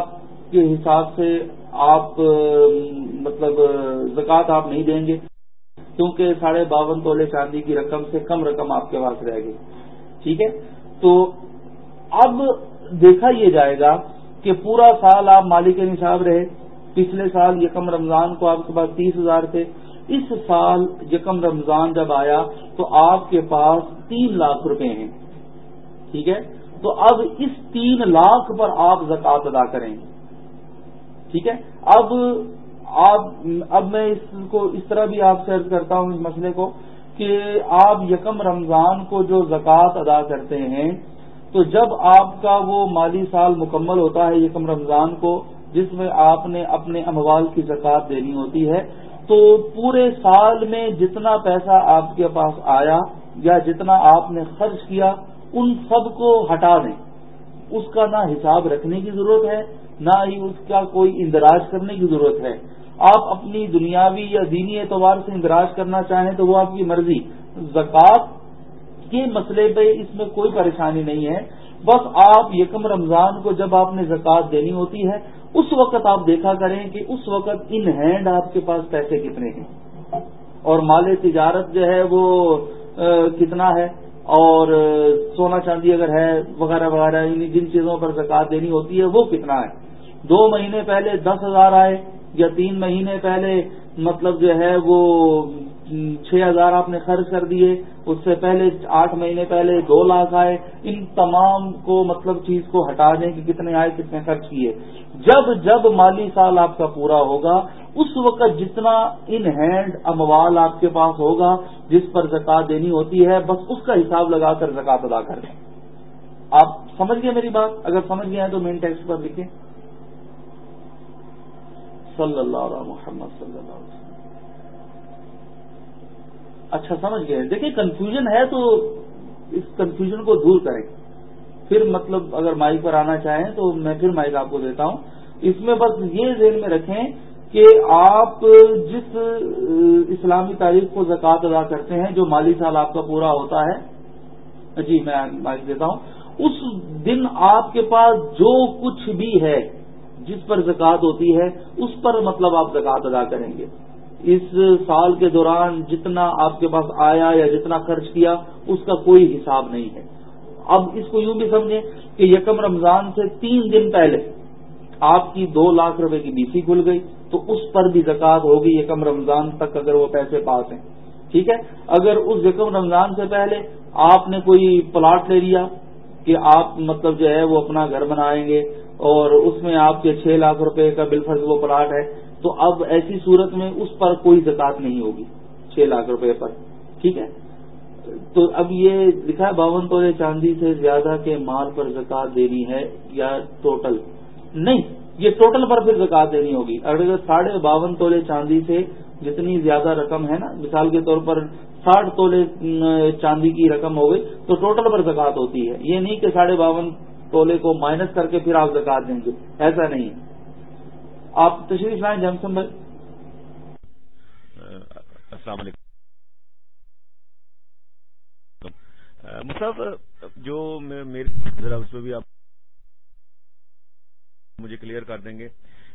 کے حساب سے آپ مطلب زکوٰۃ آپ نہیں دیں گے۔ کیونکہ ساڑھے باون تولے چاندی کی رقم سے کم رقم آپ کے پاس رہے گی ٹھیک ہے؟ تو اب دیکھا یہ جائے گا کہ پورا سال آپ مالک نصاب رہے۔ پچھلے سال یکم رمضان کو آپ کے پاس تیس ہزار تھے۔ اس سال یکم رمضان جب آیا تو آپ کے پاس تین لاکھ روپے ہیں۔ ٹھیک ہے؟ تو اب اس تین لاکھ پر آپ زکات ادا کریں۔ ٹھیک ہے؟ اب آپ، اب میں اس کو اس طرح بھی آپ سے کرتا ہوں اس مسئلے کو کہ آپ یکم رمضان کو جو زکوٰۃ ادا کرتے ہیں، تو جب آپ کا وہ مالی سال مکمل ہوتا ہے یکم رمضان کو، جس میں آپ نے اپنے اموال کی زکوٰۃ دینی ہوتی ہے تو پورے سال میں جتنا پیسہ آپ کے پاس آیا یا جتنا آپ نے خرچ کیا، ان سب کو ہٹا دیں۔ اس کا نہ حساب رکھنے کی ضرورت ہے، نہ ہی اس کا کوئی اندراج کرنے کی ضرورت ہے۔ آپ اپنی دنیاوی یا دینی اعتبار سے اندراج کرنا چاہیں تو وہ آپ کی مرضی۔ زکوٰۃ کے مسئلے پہ اس میں کوئی پریشانی نہیں ہے۔ بس آپ یکم رمضان کو جب آپ نے زکوٰۃ دینی ہوتی ہے اس وقت آپ دیکھا کریں کہ اس وقت ان ہینڈ آپ کے پاس پیسے کتنے ہیں؟ اور مال تجارت جو ہے وہ کتنا ہے؟ اور سونا چاندی اگر ہے، وغیرہ وغیرہ یعنی جن چیزوں پر زکات دینی ہوتی ہے، وہ کتنا ہے؟ دو مہینے پہلے دس ہزار آئے یا تین مہینے پہلے مطلب جو ہے وہ چھ ہزار آپ نے خرچ کر دیے، اس سے پہلے آٹھ مہینے پہلے دو لاکھ آئے۔ ان تمام کو مطلب چیز کو ہٹا دیں کہ کتنے آئے، کتنے خرچ کیے۔ جب جب مالی سال آپ کا پورا ہوگا، اس وقت جتنا ان ہینڈ اموال آپ کے پاس ہوگا، جس پر زکات دینی ہوتی ہے، بس اس کا حساب لگا کر زکات ادا کر دیں۔ آپ سمجھ گئے میری بات؟ اگر سمجھ گئے ہیں تو مین ٹیکسٹ پر لکھیں۔ صلی اللہ علیہ محمد، صلی اللہ علیہ وسلم۔ اچھا سمجھ گئے۔ دیکھیں کنفیوژن ہے تو اس کنفیوژن کو دور کریں۔ پھر مطلب اگر مائک پر آنا چاہیں تو میں پھر مائک آپ کو دیتا ہوں۔ اس میں بس یہ ذہن میں رکھیں کہ آپ جس اسلامی تاریخ کو زکوٰۃ ادا کرتے ہیں، جو مالی سال آپ کا پورا ہوتا ہے جی میں مائک دیتا ہوں۔ اس دن آپ کے پاس جو کچھ بھی ہے، جس پر زکوٰۃ ہوتی ہے، اس پر مطلب آپ زکوٰۃ ادا کریں گے۔ اس سال کے دوران جتنا آپ کے پاس آیا یا جتنا خرچ کیا، اس کا کوئی حساب نہیں ہے۔ اب اس کو یوں بھی سمجھیں کہ یکم رمضان سے تین دن پہلے آپ کی دو لاکھ روپے کی بی سی کھل گئی، تو اس پر بھی زکات ہوگی یکم رمضان تک اگر وہ پیسے پاس ہیں۔ ٹھیک ہے؟ اگر اس یکم رمضان سے پہلے آپ نے کوئی پلاٹ لے لیا کہ آپ مطلب جو ہے وہ اپنا گھر بنائیں گے اور اس میں آپ کے چھ لاکھ روپے کا بل فرض وہ پلاٹ ہے تو اب ایسی صورت میں اس پر کوئی زکات نہیں ہوگی، چھ لاکھ روپے پر، ٹھیک ہے؟ تو اب یہ لکھا ہے باون تولے چاندی سے زیادہ کے مال پر زکات دینی ہے یا ٹوٹل نہیں، یہ ٹوٹل پر پھر زکات دینی ہوگی۔ اگر ساڑھے باون تولے چاندی سے جتنی زیادہ رقم ہے نا، مثال کے طور پر ساٹھ تولے چاندی کی رقم ہو گئی، تو ٹوٹل پر زکات ہوتی ہے۔ یہ نہیں کہ ساڑھے باون تولے کو مائنس کر کے پھر آپ زکات دیں گے، ایسا نہیں ہے۔ آپ تشریف لائیں جمسم بھائی السلام علیکم۔ مصحف جو میری ذرا اس پہ بھی آپ مجھے کلیئر کر دیں گے۔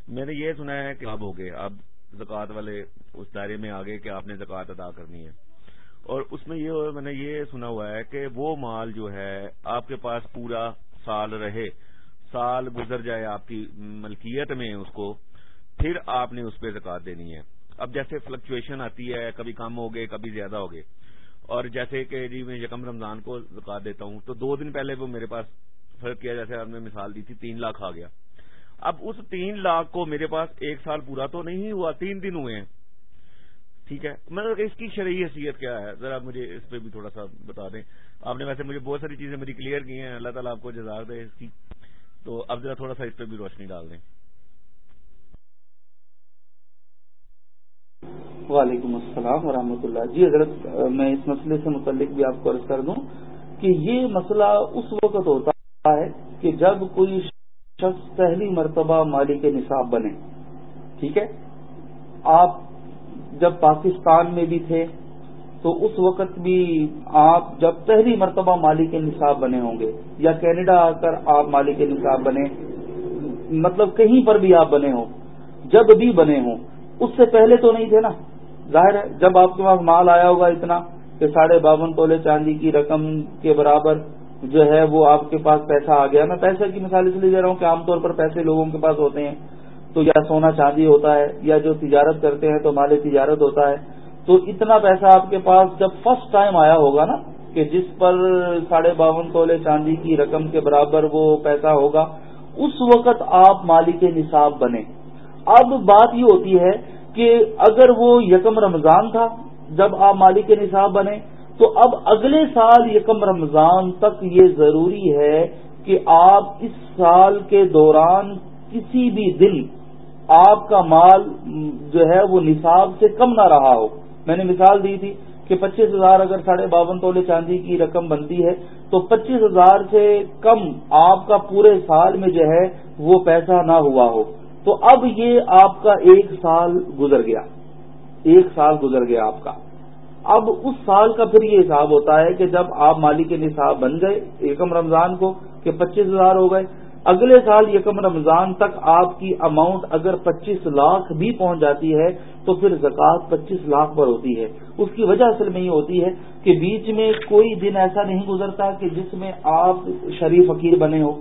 میں نے یہ سنا ہے کہ آپ ہو گئے۔ آپ زکوٰۃ والے اس دائرے میں آگے کہ آپ نے زکوٰۃ ادا کرنی ہے۔ اور اس میں یہ میں نے یہ سنا ہوا ہے کہ وہ مال جو ہے آپ کے پاس پورا سال رہے۔ سال گزر جائے آپ کی ملکیت میں اس کو، پھر آپ نے اس پہ زکات دینی ہے۔ اب جیسے فلکچویشن آتی ہے، کبھی کم ہو گئے، کبھی زیادہ ہو گئے۔ اور جیسے کہ جی میں یکم رمضان کو زکات دیتا ہوں، تو دو دن پہلے وہ میرے پاس فرق کیا، جیسے آپ نے مثال دی تھی، تین لاکھ آ گیا۔ اب اس تین لاکھ کو میرے پاس ایک سال پورا تو نہیں ہوا، تین دن ہوئے ہیں۔ ٹھیک ہے؟ مطلب اس کی شرعی حیثیت کیا ہے؟ ذرا مجھے اس پہ بھی تھوڑا سا بتا دیں۔ آپ نے ویسے مجھے بہت ساری چیزیں میری کلیئر کی ہیں، اللہ تعالیٰ آپ کو جزار دے اس کی۔ تو اب ذرا تھوڑا سا اس پہ بھی روشنی ڈال دیں۔ وعلیکم السلام ورحمۃ اللہ۔ جی حضرت، میں اس مسئلے سے متعلق بھی آپ کو عرض کر دوں کہ یہ مسئلہ اس وقت ہوتا ہے کہ جب کوئی شخص پہلی مرتبہ مالی کے نصاب بنے، ٹھیک ہے؟ آپ جب پاکستان میں بھی تھے تو اس وقت بھی آپ جب پہلی مرتبہ مالی کے نصاب بنے ہوں گے یا کینیڈا آ کر آپ مالی کے نصاب بنے مطلب کہیں پر بھی آپ بنے ہوں، جب بھی بنے ہوں، اس سے پہلے تو نہیں تھے نا۔ ظاہر ہے، جب آپ کے پاس مال آیا ہوگا اتنا کہ ساڑھے باون تولے چاندی کی رقم کے برابر جو ہے وہ آپ کے پاس پیسہ آ گیا۔ میں پیسے کی مثال اس لیے دے رہا ہوں کہ عام طور پر پیسے لوگوں کے پاس ہوتے ہیں۔ تو یا سونا چاندی ہوتا ہے یا جو تجارت کرتے ہیں تو مال تجارت ہوتا ہے۔ تو اتنا پیسہ آپ کے پاس جب فرسٹ ٹائم آیا ہوگا نا کہ جس پر ساڑھے باون تولے چاندی کی رقم کے برابر وہ پیسہ ہوگا، اس وقت آپ مالی کے نصاب بنے۔ اب بات یہ ہوتی ہے کہ اگر وہ یکم رمضان تھا، جب آپ مالی کے نصاب بنے، تو اب اگلے سال یکم رمضان تک یہ ضروری ہے کہ آپ اس سال کے دوران کسی بھی دن آپ کا مال جو ہے وہ نصاب سے کم نہ رہا ہو۔ میں نے مثال دی تھی کہ پچیس ہزار اگر ساڑھے باون تولے چاندی کی رقم بنتی ہے، تو پچیس ہزار سے کم آپ کا پورے سال میں جو ہے وہ پیسہ نہ ہوا ہو۔ تو اب یہ آپ کا ایک سال گزر گیا۔ ایک سال گزر گیا آپ کا۔ اب اس سال کا پھر یہ حساب ہوتا ہے کہ جب آپ مالی کے نصاب بن گئے ایکم رمضان کو کہ پچیس ہزار ہو گئے اگلے سال یکم رمضان تک آپ کی اماؤنٹ اگر پچیس لاکھ بھی پہنچ جاتی ہے تو پھر زکوٰۃ پچیس لاکھ پر ہوتی ہے۔ اس کی وجہ اصل میں یہ ہوتی ہے کہ بیچ میں کوئی دن ایسا نہیں گزرتا کہ جس میں آپ شریف فقیر بنے ہو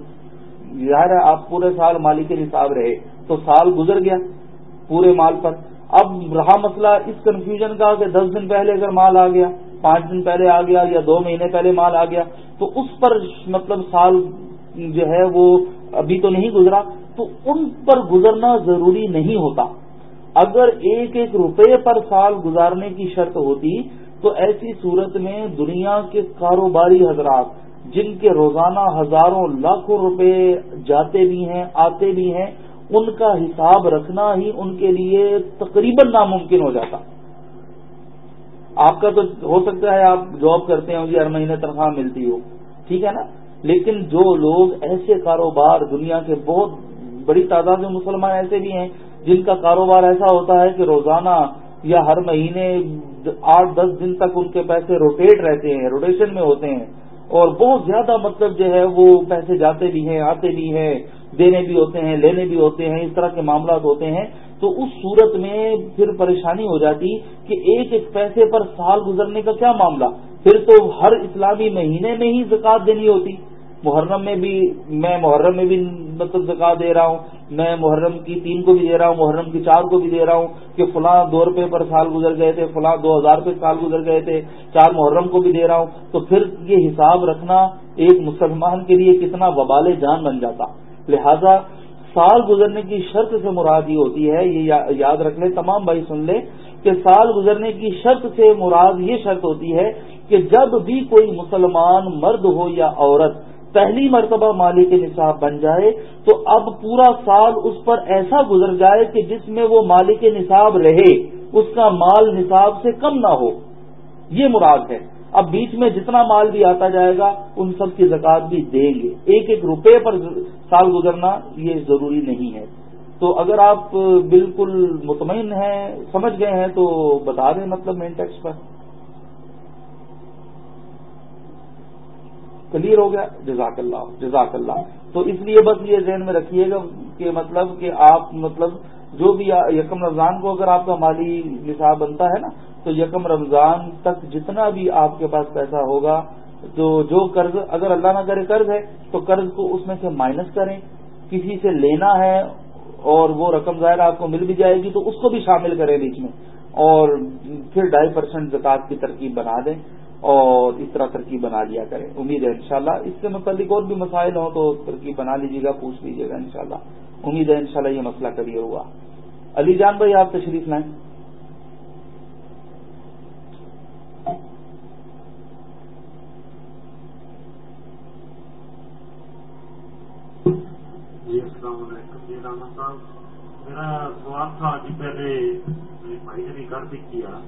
ظاہر ہے آپ پورے سال مالی کے نصاب رہے تو سال گزر گیا پورے مال پر۔ اب رہا مسئلہ اس کنفیوژن کا کہ دس دن پہلے اگر مال آ گیا، پانچ دن پہلے آ گیا یا دو مہینے پہلے مال آ گیا تو اس پر مطلب سال جو ہے وہ ابھی تو نہیں گزرا، تو ان پر گزرنا ضروری نہیں ہوتا۔ اگر ایک ایک روپے پر سال گزارنے کی شرط ہوتی، تو ایسی صورت میں دنیا کے کاروباری حضرات، جن کے روزانہ ہزاروں لاکھوں روپے جاتے بھی ہیں، آتے بھی ہیں، ان کا حساب رکھنا ہی ان کے لیے تقریباً ناممکن ہو جاتا۔ آپ کا تو ہو سکتا ہے آپ جاب کرتے ہیں مجھے ہر مہینے تنخواہ ملتی ہو۔ ٹھیک ہے نا؟ لیکن جو لوگ ایسے کاروبار دنیا کے بہت بڑی تعداد میں مسلمان ایسے بھی ہیں، جن کا کاروبار ایسا ہوتا ہے کہ روزانہ یا ہر مہینے آٹھ دس دن تک ان کے پیسے روٹیٹ رہتے ہیں، روٹیشن میں ہوتے ہیں۔ اور بہت زیادہ مطلب جو ہے وہ پیسے جاتے بھی ہیں، آتے بھی ہیں، دینے بھی ہوتے ہیں، لینے بھی ہوتے ہیں، اس طرح کے معاملات ہوتے ہیں۔ تو اس صورت میں پھر پریشانی ہو جاتی کہ ایک ایک پیسے پر سال گزرنے کا کیا معاملہ؟ پھر تو ہر اسلامی مہینے میں ہی زکات دینی ہوتی۔ محرم میں بھی میں محرم میں بھی مطلب زکات دے رہا ہوں، میں محرم کی تین کو بھی دے رہا ہوں، محرم کی چار کو بھی دے رہا ہوں کہ فلاں دو روپے پر سال گزر گئے تھے، فلاں دو ہزار روپے سال گزر گئے تھے، چار محرم کو بھی دے رہا ہوں۔ تو پھر یہ حساب رکھنا ایک مسلمان کے لیے کتنا وبال جان بن جاتا۔ لہذا سال گزرنے کی شرط سے مراد یہ ہوتی ہے، یہ یاد رکھ لیں تمام بھائی سن لیں کہ سال گزرنے کی شرط سے مراد یہ شرط ہوتی ہے کہ جب بھی کوئی مسلمان مرد ہو یا عورت پہلی مرتبہ مالی کے نصاب بن جائے تو اب پورا سال اس پر ایسا گزر جائے کہ جس میں وہ مالی کے نصاب رہے، اس کا مال نصاب سے کم نہ ہو۔ یہ مراد ہے۔ اب بیچ میں جتنا مال بھی آتا جائے گا، ان سب کی زکات بھی دیں گے۔ ایک ایک روپے پر سال گزرنا یہ ضروری نہیں ہے۔ تو اگر آپ بالکل مطمئن ہیں، سمجھ گئے ہیں، تو بتا دیں مطلب مین ٹیکس پر۔ کلیئر ہو گیا جزاک اللہ جزاک اللہ تو اس لیے بس یہ ذہن میں رکھیے گا کہ مطلب کہ آپ مطلب جو بھی یکم رمضان کو اگر آپ کا مالی نصاب بنتا ہے نا، تو یکم رمضان تک جتنا بھی آپ کے پاس پیسہ ہوگا، تو جو قرض، اگر اللہ نہ کرے قرض ہے، تو قرض کو اس میں سے مائنس کریں۔ کسی سے لینا ہے اور وہ رقم ظاہر آپ کو مل بھی جائے گی، تو اس کو بھی شامل کریں بیچ میں۔ اور پھر ڈھائی پرسینٹ زکات کی ترکیب بنا دیں۔ اور اس طرح ترکیب بنا لیا کریں۔ امید ہے انشاءاللہ۔ اس سے متعلق اور بھی مسائل ہوں تو ترکیب بنا لیجیے گا، پوچھ لیجیے گا انشاءاللہ۔ امید ہے انشاءاللہ یہ مسئلہ کلیئر ہوا۔ علی جان بھائی، آپ تشریف لائیں۔ جی السلام علیکم۔ جی صاحب، میرا سوال تھا جی پہلے میری بھائی نے بھی کر بھی کیا۔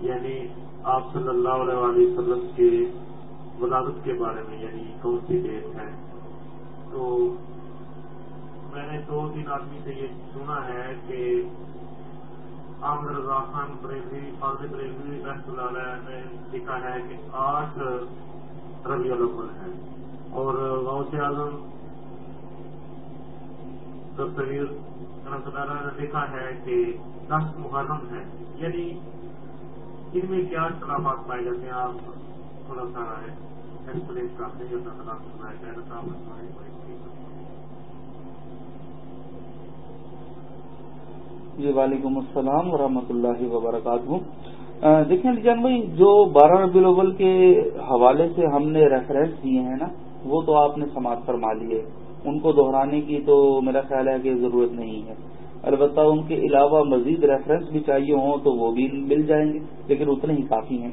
یعنی آپ صلی اللہ علیہ وسلم کے ولادت کے بارے میں یعنی کون سی ڈیٹ ہے؟ تو میں نے دو تین آدمی سے یہ سنا ہے کہ عامر رضا خان بریلوی فاضل بریلوی رحمۃ اللہ علیہ نے لکھا ہے کہ آٹھ ربیع الاول ہے اور غوث اعظم تصویر رحمۃ اللہ علیہ نے لکھا ہے کہ دس محرم ہے یعنی ان میں کیا اختلافات پائے جاتے ہیں؟ آپ تھوڑا سا ایکسپلین کرتے ہیں جو خلاف سنایا جائے جی وعلیکم السلام ورحمۃ اللہ وبرکاتہ۔ دیکھیں جان بھائی، جو بارہ ربی الاول کے حوالے سے ہم نے ریفرنس دیے ہیں نا، وہ تو آپ نے سماعت فرما لیے۔ ان کو دہرانے کی تو میرا خیال ہے کہ ضرورت نہیں ہے۔ البتہ ان کے علاوہ مزید ریفرنس بھی چاہیے ہوں تو وہ بھی مل جائیں گے، لیکن اتنے ہی کافی ہیں۔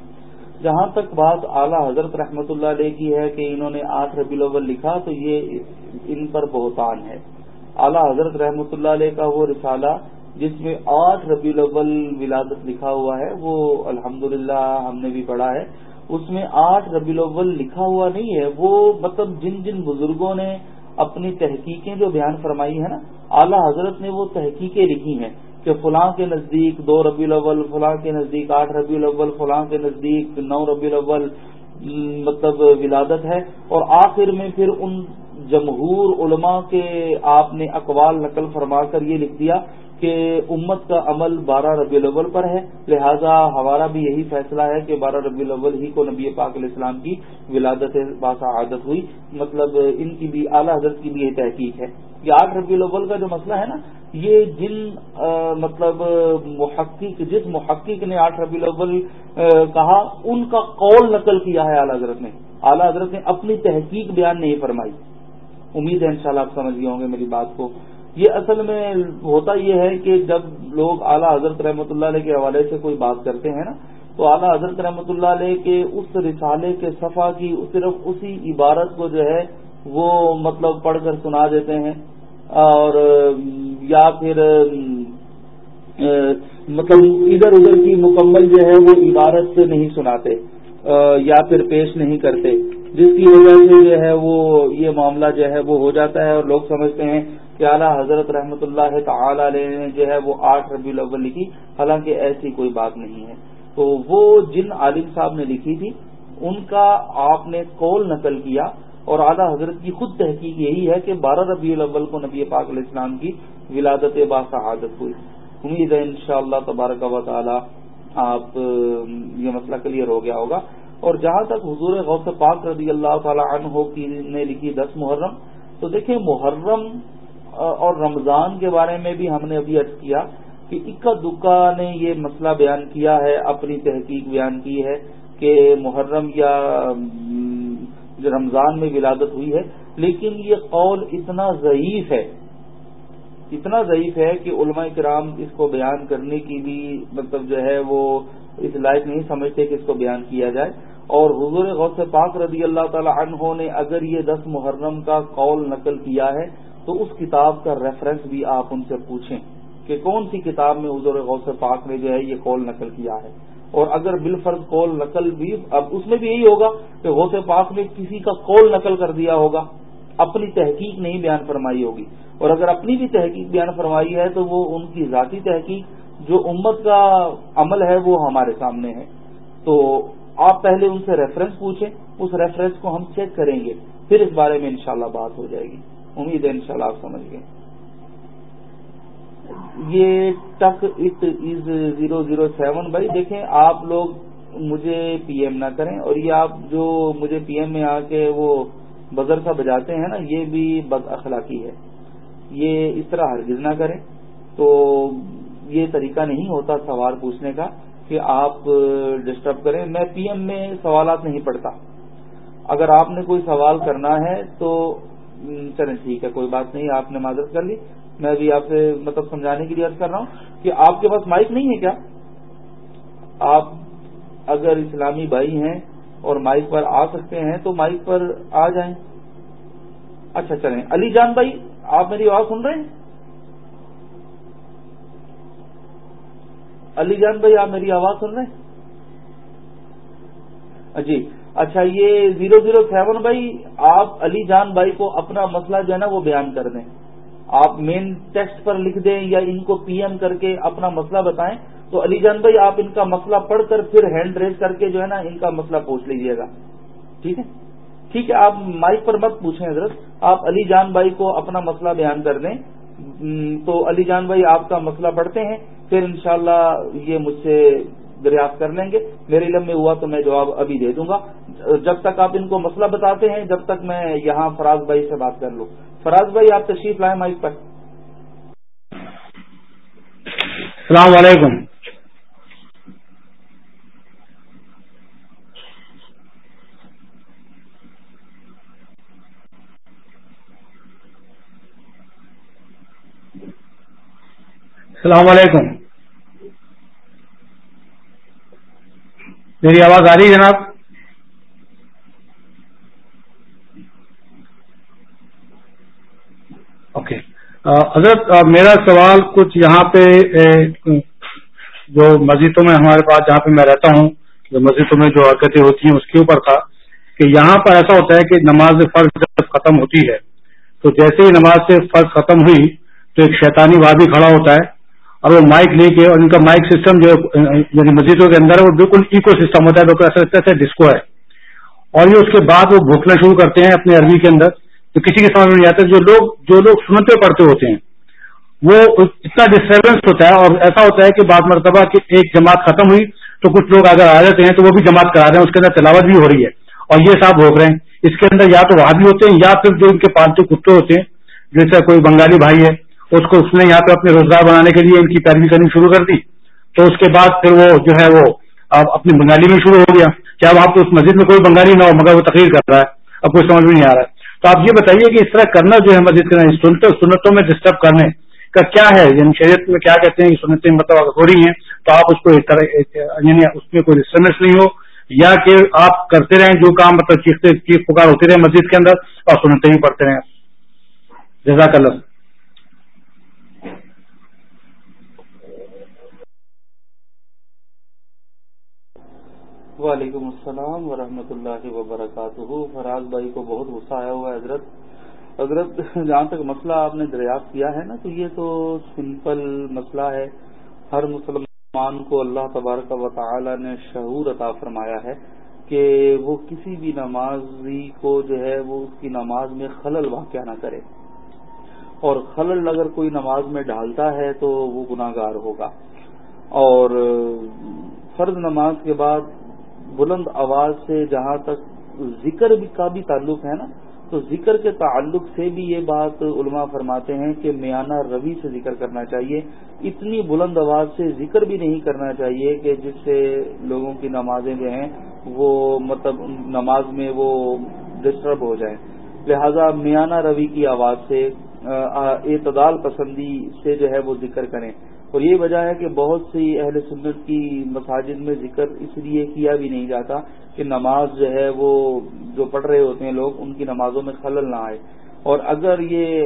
جہاں تک بات اعلیٰ حضرت رحمۃ اللہ علیہ کی ہے کہ انہوں نے آٹھ ربی الاول لکھا، تو یہ ان پر بہتان ہے۔ اعلیٰ حضرت رحمۃ اللہ علیہ کا وہ رسالہ جس میں آٹھ ربی الاول ولادت لکھا ہوا ہے، وہ الحمد ہم نے بھی پڑھا ہے۔ اس میں آٹھ ربی الاول لکھا ہوا نہیں ہے، وہ مطلب جن جن بزرگوں نے اپنی تحقیقیں جو بیان فرمائی ہے نا اعلی حضرت نے وہ تحقیقیں لکھی ہیں کہ فلاں کے نزدیک دو ربی الاول، فلاں کے نزدیک آٹھ ربی الاول، فلاں کے نزدیک نو ربی الاول مطلب ولادت ہے اور آخر میں پھر ان جمہور علماء کے آپ نے اقوال نقل فرما کر یہ لکھ دیا کہ امت کا عمل بارہ ربی الاول پر ہے، لہذا ہمارا بھی یہی فیصلہ ہے کہ بارہ ربی الاول ہی کو نبی پاک علیہ السلام کی ولادت عادت ہوئی۔ مطلب ان کی بھی اعلیٰ حضرت کی بھی یہ تحقیق ہے۔ یہ آٹھ ربی الاول کا جو مسئلہ ہے نا، یہ جن مطلب محقق، جس محقق نے آٹھ ربی الاول کہا، ان کا قول نقل کیا ہے اعلیٰ حضرت نے۔ اعلیٰ حضرت نے اپنی تحقیق بیان نہیں فرمائی۔ امید ہے انشاءاللہ آپ سمجھ گئے ہوں گے میری بات کو۔ یہ اصل میں ہوتا یہ ہے کہ جب لوگ اعلیٰ حضرت رحمۃ اللہ علیہ کے حوالے سے کوئی بات کرتے ہیں نا، تو اعلیٰ حضرت رحمۃ اللہ علیہ کے اس رسالے کے صفحہ کی صرف اسی عبارت کو جو ہے وہ مطلب پڑھ کر سنا دیتے ہیں۔ اور یا پھر مطلب ادھر ادھر کی مکمل جو ہے وہ عبارت نہیں سناتے، یا پھر پیش نہیں کرتے۔ جس کی وجہ سے جو ہے وہ یہ معاملہ جو ہے وہ ہو جاتا ہے اور لوگ سمجھتے ہیں کہ اعلیٰ حضرت رحمۃ اللہ تعالی علیہ نے جو ہے وہ آٹھ ربی الاول لکھی، حالانکہ ایسی کوئی بات نہیں ہے۔ تو وہ جن عالم صاحب نے لکھی تھی، ان کا آپ نے قول نقل کیا اور اعلیٰ حضرت کی خود تحقیق یہی ہے کہ بارہ ربیع الاول کو نبی پاک علیہ السلام کی ولادت با شہادت ہوئی۔ امید ہے انشاءاللہ اللہ تبارک و تعالی آپ یہ مسئلہ کلیئر ہو گیا ہوگا۔ اور جہاں تک حضور غوث پاک رضی اللہ تعالی عنہ کی نے لکھی دس محرم، تو دیکھیں محرم اور رمضان کے بارے میں بھی ہم نے ابھی ارد کیا کہ اکا دکا نے یہ مسئلہ بیان کیا ہے، اپنی تحقیق بیان کی ہے کہ محرم یا رمضان میں ولادت ہوئی ہے، لیکن یہ قول اتنا ضعیف ہے اتنا ضعیف ہے کہ علماء کرام اس کو بیان کرنے کی بھی مطلب جو ہے وہ اس لائق نہیں سمجھتے کہ اس کو بیان کیا جائے۔ اور حضور غوث پاک رضی اللہ تعالی عنہ نے اگر یہ دس محرم کا قول نقل کیا ہے تو اس کتاب کا ریفرنس بھی آپ ان سے پوچھیں کہ کون سی کتاب میں حضور غوث پاک نے جو ہے یہ قول نقل کیا ہے۔ اور اگر بالفرض قول نقل بھی اب اس میں بھی یہی ہوگا کہ غوث پاک نے کسی کا قول نقل کر دیا ہوگا، اپنی تحقیق نہیں بیان فرمائی ہوگی۔ اور اگر اپنی بھی تحقیق بیان فرمائی ہے تو وہ ان کی ذاتی تحقیق جو امت کا عمل ہے وہ ہمارے سامنے ہے۔ تو آپ پہلے ان سے ریفرنس پوچھیں، اس ریفرنس کو ہم چیک کریں گے، پھر اس بارے میں انشاءاللہ بات ہو جائے گی۔ امید ہے انشاءاللہ آپ سمجھ گئے۔ یہ ticket is zero zero seven بھائی، دیکھیں آپ لوگ مجھے پی ایم نہ کریں اور یہ آپ جو مجھے پی ایم میں آ کے وہ بزر سا بجاتے ہیں نا، یہ بھی بد اخلاقی ہے۔ یہ اس طرح ہرگز نہ کریں۔ تو یہ طریقہ نہیں ہوتا سوال پوچھنے کا کہ آپ ڈسٹرب کریں۔ میں پی ایم میں سوالات نہیں پڑھتا۔ اگر آپ نے کوئی سوال کرنا ہے تو چلیں ٹھیک ہے، کوئی بات نہیں، آپ نے معذرت کر لی۔ میں بھی آپ سے مطلب سمجھانے کے لیے عرض کر رہا ہوں کہ آپ کے پاس مائک نہیں ہے کیا؟ آپ اگر اسلامی بھائی ہیں اور مائک پر آ سکتے ہیں تو مائک پر آ جائیں۔ اچھا چلیں۔ علی جان بھائی آپ میری آواز سن رہے ہیں؟ علی جان بھائی، آپ میری آواز سن رہے ہیں؟ جی اچھا یہ زیرو زیرو سیون بھائی، آپ علی جان بھائی کو اپنا مسئلہ جو ہے نا وہ بیان کر دیں۔ آپ مین ٹیکسٹ پر لکھ دیں یا ان کو پی ایم کر کے اپنا مسئلہ بتائیں۔ تو علی جان بھائی، آپ ان کا مسئلہ پڑھ کر پھر ہینڈ ریز کر کے جو ہے نا ان کا مسئلہ پوچھ لیجیے گا۔ ٹھیک ہے؟ ٹھیک ہے، آپ مائک پر مت پوچھیں حضرت، آپ علی جان بھائی کو اپنا مسئلہ بیان کر دیں۔ تو علی جان بھائی، آپ کا مسئلہ پڑھتے ہیں، پھر انشاءاللہ یہ مجھ سے دریافت کر لیں گے۔ میرے علم میں ہوا تو میں جواب ابھی دے دوں گا۔ جب تک آپ ان کو مسئلہ بتاتے ہیں، جب تک میں یہاں فراز بھائی سے بات کر لوں۔ فراز بھائی، آپ تشریف لائیں مائک پر۔ السلام علیکم۔ السلام علیکم۔ میری آواز آ رہی ہے جناب؟ اوکے۔ حضرت میرا سوال کچھ یہاں پہ جو مسجدوں میں ہمارے پاس جہاں پہ میں رہتا ہوں، جو مسجدوں میں جو حرکتیں ہوتی ہیں، اس کے اوپر تھا کہ یہاں پر ایسا ہوتا ہے کہ نماز فرض جب ختم ہوتی ہے، تو جیسے ہی نماز سے فرض ختم ہوئی، تو ایک شیطانی وادی کھڑا ہوتا ہے اور وہ مائک لے کے اور ان کا مائک سسٹم جو یعنی مسجدوں کے اندر ہے وہ بالکل ایکو سسٹم ہوتا ہے بالکل ایسا لگتا ہے ڈسکو ہے۔ اور یہ اس کے بعد وہ بھوکنا شروع کرتے ہیں اپنے عربی کے اندر۔ تو کسی کے سمجھ میں نہیں آتا جو لوگ جو لوگ سنتے پڑھتے ہوتے ہیں۔ وہ اتنا ڈسٹربینس ہوتا ہے اور ایسا ہوتا ہے کہ بعض مرتبہ کہ ایک جماعت ختم ہوئی تو کچھ لوگ اگر آ جاتے ہیں تو وہ بھی جماعت کرا رہے ہیں، اس کے اندر تلاوت بھی ہو رہی ہے۔ اور یہ صاحب بھوک رہے ہیں۔ اس کے اندر یا تو وہاں بھی ہوتے ہیں یا پھر جو ان کے پالتو کتے ہوتے ہیں جیسے کوئی بنگالی بھائی ہے اس کو اس نے یہاں پہ اپنے روزگار بنانے کے لیے ان کی پیروی کرنی شروع کر دی۔ تو اس کے بعد پھر وہ جو ہے وہ اپنی بنگالی میں شروع ہو گیا۔ کیا وہاں پہ اس مسجد میں کوئی بنگالی نہ ہو مگر وہ تقریر کر رہا ہے؟ اب کوئی سمجھ میں نہیں آ رہا ہے۔ تو آپ یہ بتائیے کہ اس طرح کرنا جو ہے مسجد کے سنتوں میں ڈسٹرب کرنے کا کیا ہے؟ یعنی شریعت میں کیا کہتے ہیں کہ سنتیں مطلب اگر ہو رہی ہیں تو آپ اس کو یعنی اس میں کوئی ڈسٹربینس نہیں ہو، یا کہ آپ کرتے رہیں جو کام مطلب چیختے چیخ پکار ہوتی رہے مسجد کے اندر اور سنتے ہی پڑھتے رہیں۔ جزاک اللہ۔ وعلیکم السلام ورحمۃ اللہ وبرکاتہ۔ فراز بھائی کو بہت غصہ آیا ہوا ہے حضرت۔ حضرت، جہاں تک مسئلہ آپ نے دریافت کیا ہے نا، تو یہ تو سمپل مسئلہ ہے۔ ہر مسلمان کو اللہ تبارک و تعالی نے شعور عطا فرمایا ہے کہ وہ کسی بھی نمازی کو جو ہے، وہ اس کی نماز میں خلل واقع نہ کرے۔ اور خلل اگر کوئی نماز میں ڈالتا ہے تو وہ گناہ گار ہوگا۔ اور فرض نماز کے بعد بلند آواز سے جہاں تک ذکر کا بھی تعلق ہے نا، تو ذکر کے تعلق سے بھی یہ بات علماء فرماتے ہیں کہ میانہ روی سے ذکر کرنا چاہیے۔ اتنی بلند آواز سے ذکر بھی نہیں کرنا چاہیے کہ جس سے لوگوں کی نمازیں جو ہیں، وہ مطلب نماز میں وہ ڈسٹرب ہو جائیں۔ لہذا میانہ روی کی آواز سے اعتدال پسندی سے جو ہے وہ ذکر کریں۔ اور یہ وجہ ہے کہ بہت سی اہل سنت کی مساجد میں ذکر اس لیے کیا بھی نہیں جاتا کہ نماز جو ہے وہ جو پڑھ رہے ہوتے ہیں لوگ، ان کی نمازوں میں خلل نہ آئے۔ اور اگر یہ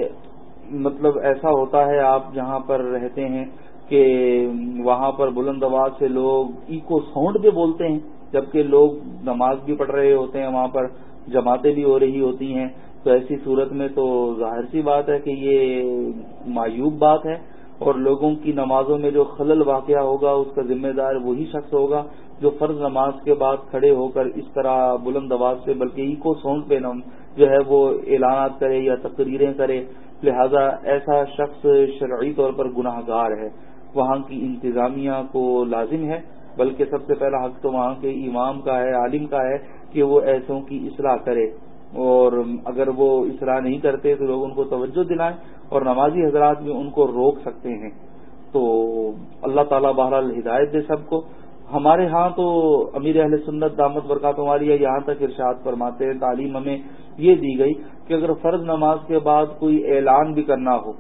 مطلب ایسا ہوتا ہے، آپ جہاں پر رہتے ہیں کہ وہاں پر بلند آواز سے لوگ ایکو ساؤنڈ پہ بولتے ہیں، جبکہ لوگ نماز بھی پڑھ رہے ہوتے ہیں، وہاں پر جماعتیں بھی ہو رہی ہوتی ہیں۔ تو ایسی صورت میں تو ظاہر سی بات ہے کہ یہ مایوب بات ہے اور لوگوں کی نمازوں میں جو خلل واقعہ ہوگا، اس کا ذمہ دار وہی شخص ہوگا جو فرض نماز کے بعد کھڑے ہو کر اس طرح بلند آواز سے، بلکہ ایکو ساؤنڈ پہ نم جو ہے وہ اعلانات کرے یا تقریریں کرے۔ لہذا ایسا شخص شرعی طور پر گناہ گار ہے۔ وہاں کی انتظامیہ کو لازم ہے، بلکہ سب سے پہلا حق تو وہاں کے امام کا ہے، عالم کا ہے کہ وہ ایسوں کی اصلاح کرے۔ اور اگر وہ اصلاح نہیں کرتے تو لوگ ان کو توجہ دلائیں اور نمازی حضرات بھی ان کو روک سکتے ہیں۔ تو اللہ تعالیٰ بہرحال ہدایت دے سب کو۔ ہمارے ہاں تو امیر اہل سنت دامت برکات ہماری ہے، یہاں تک ارشاد فرماتے ہیں۔ تعلیم ہمیں یہ دی گئی کہ اگر فرض نماز کے بعد کوئی اعلان بھی کرنا ہو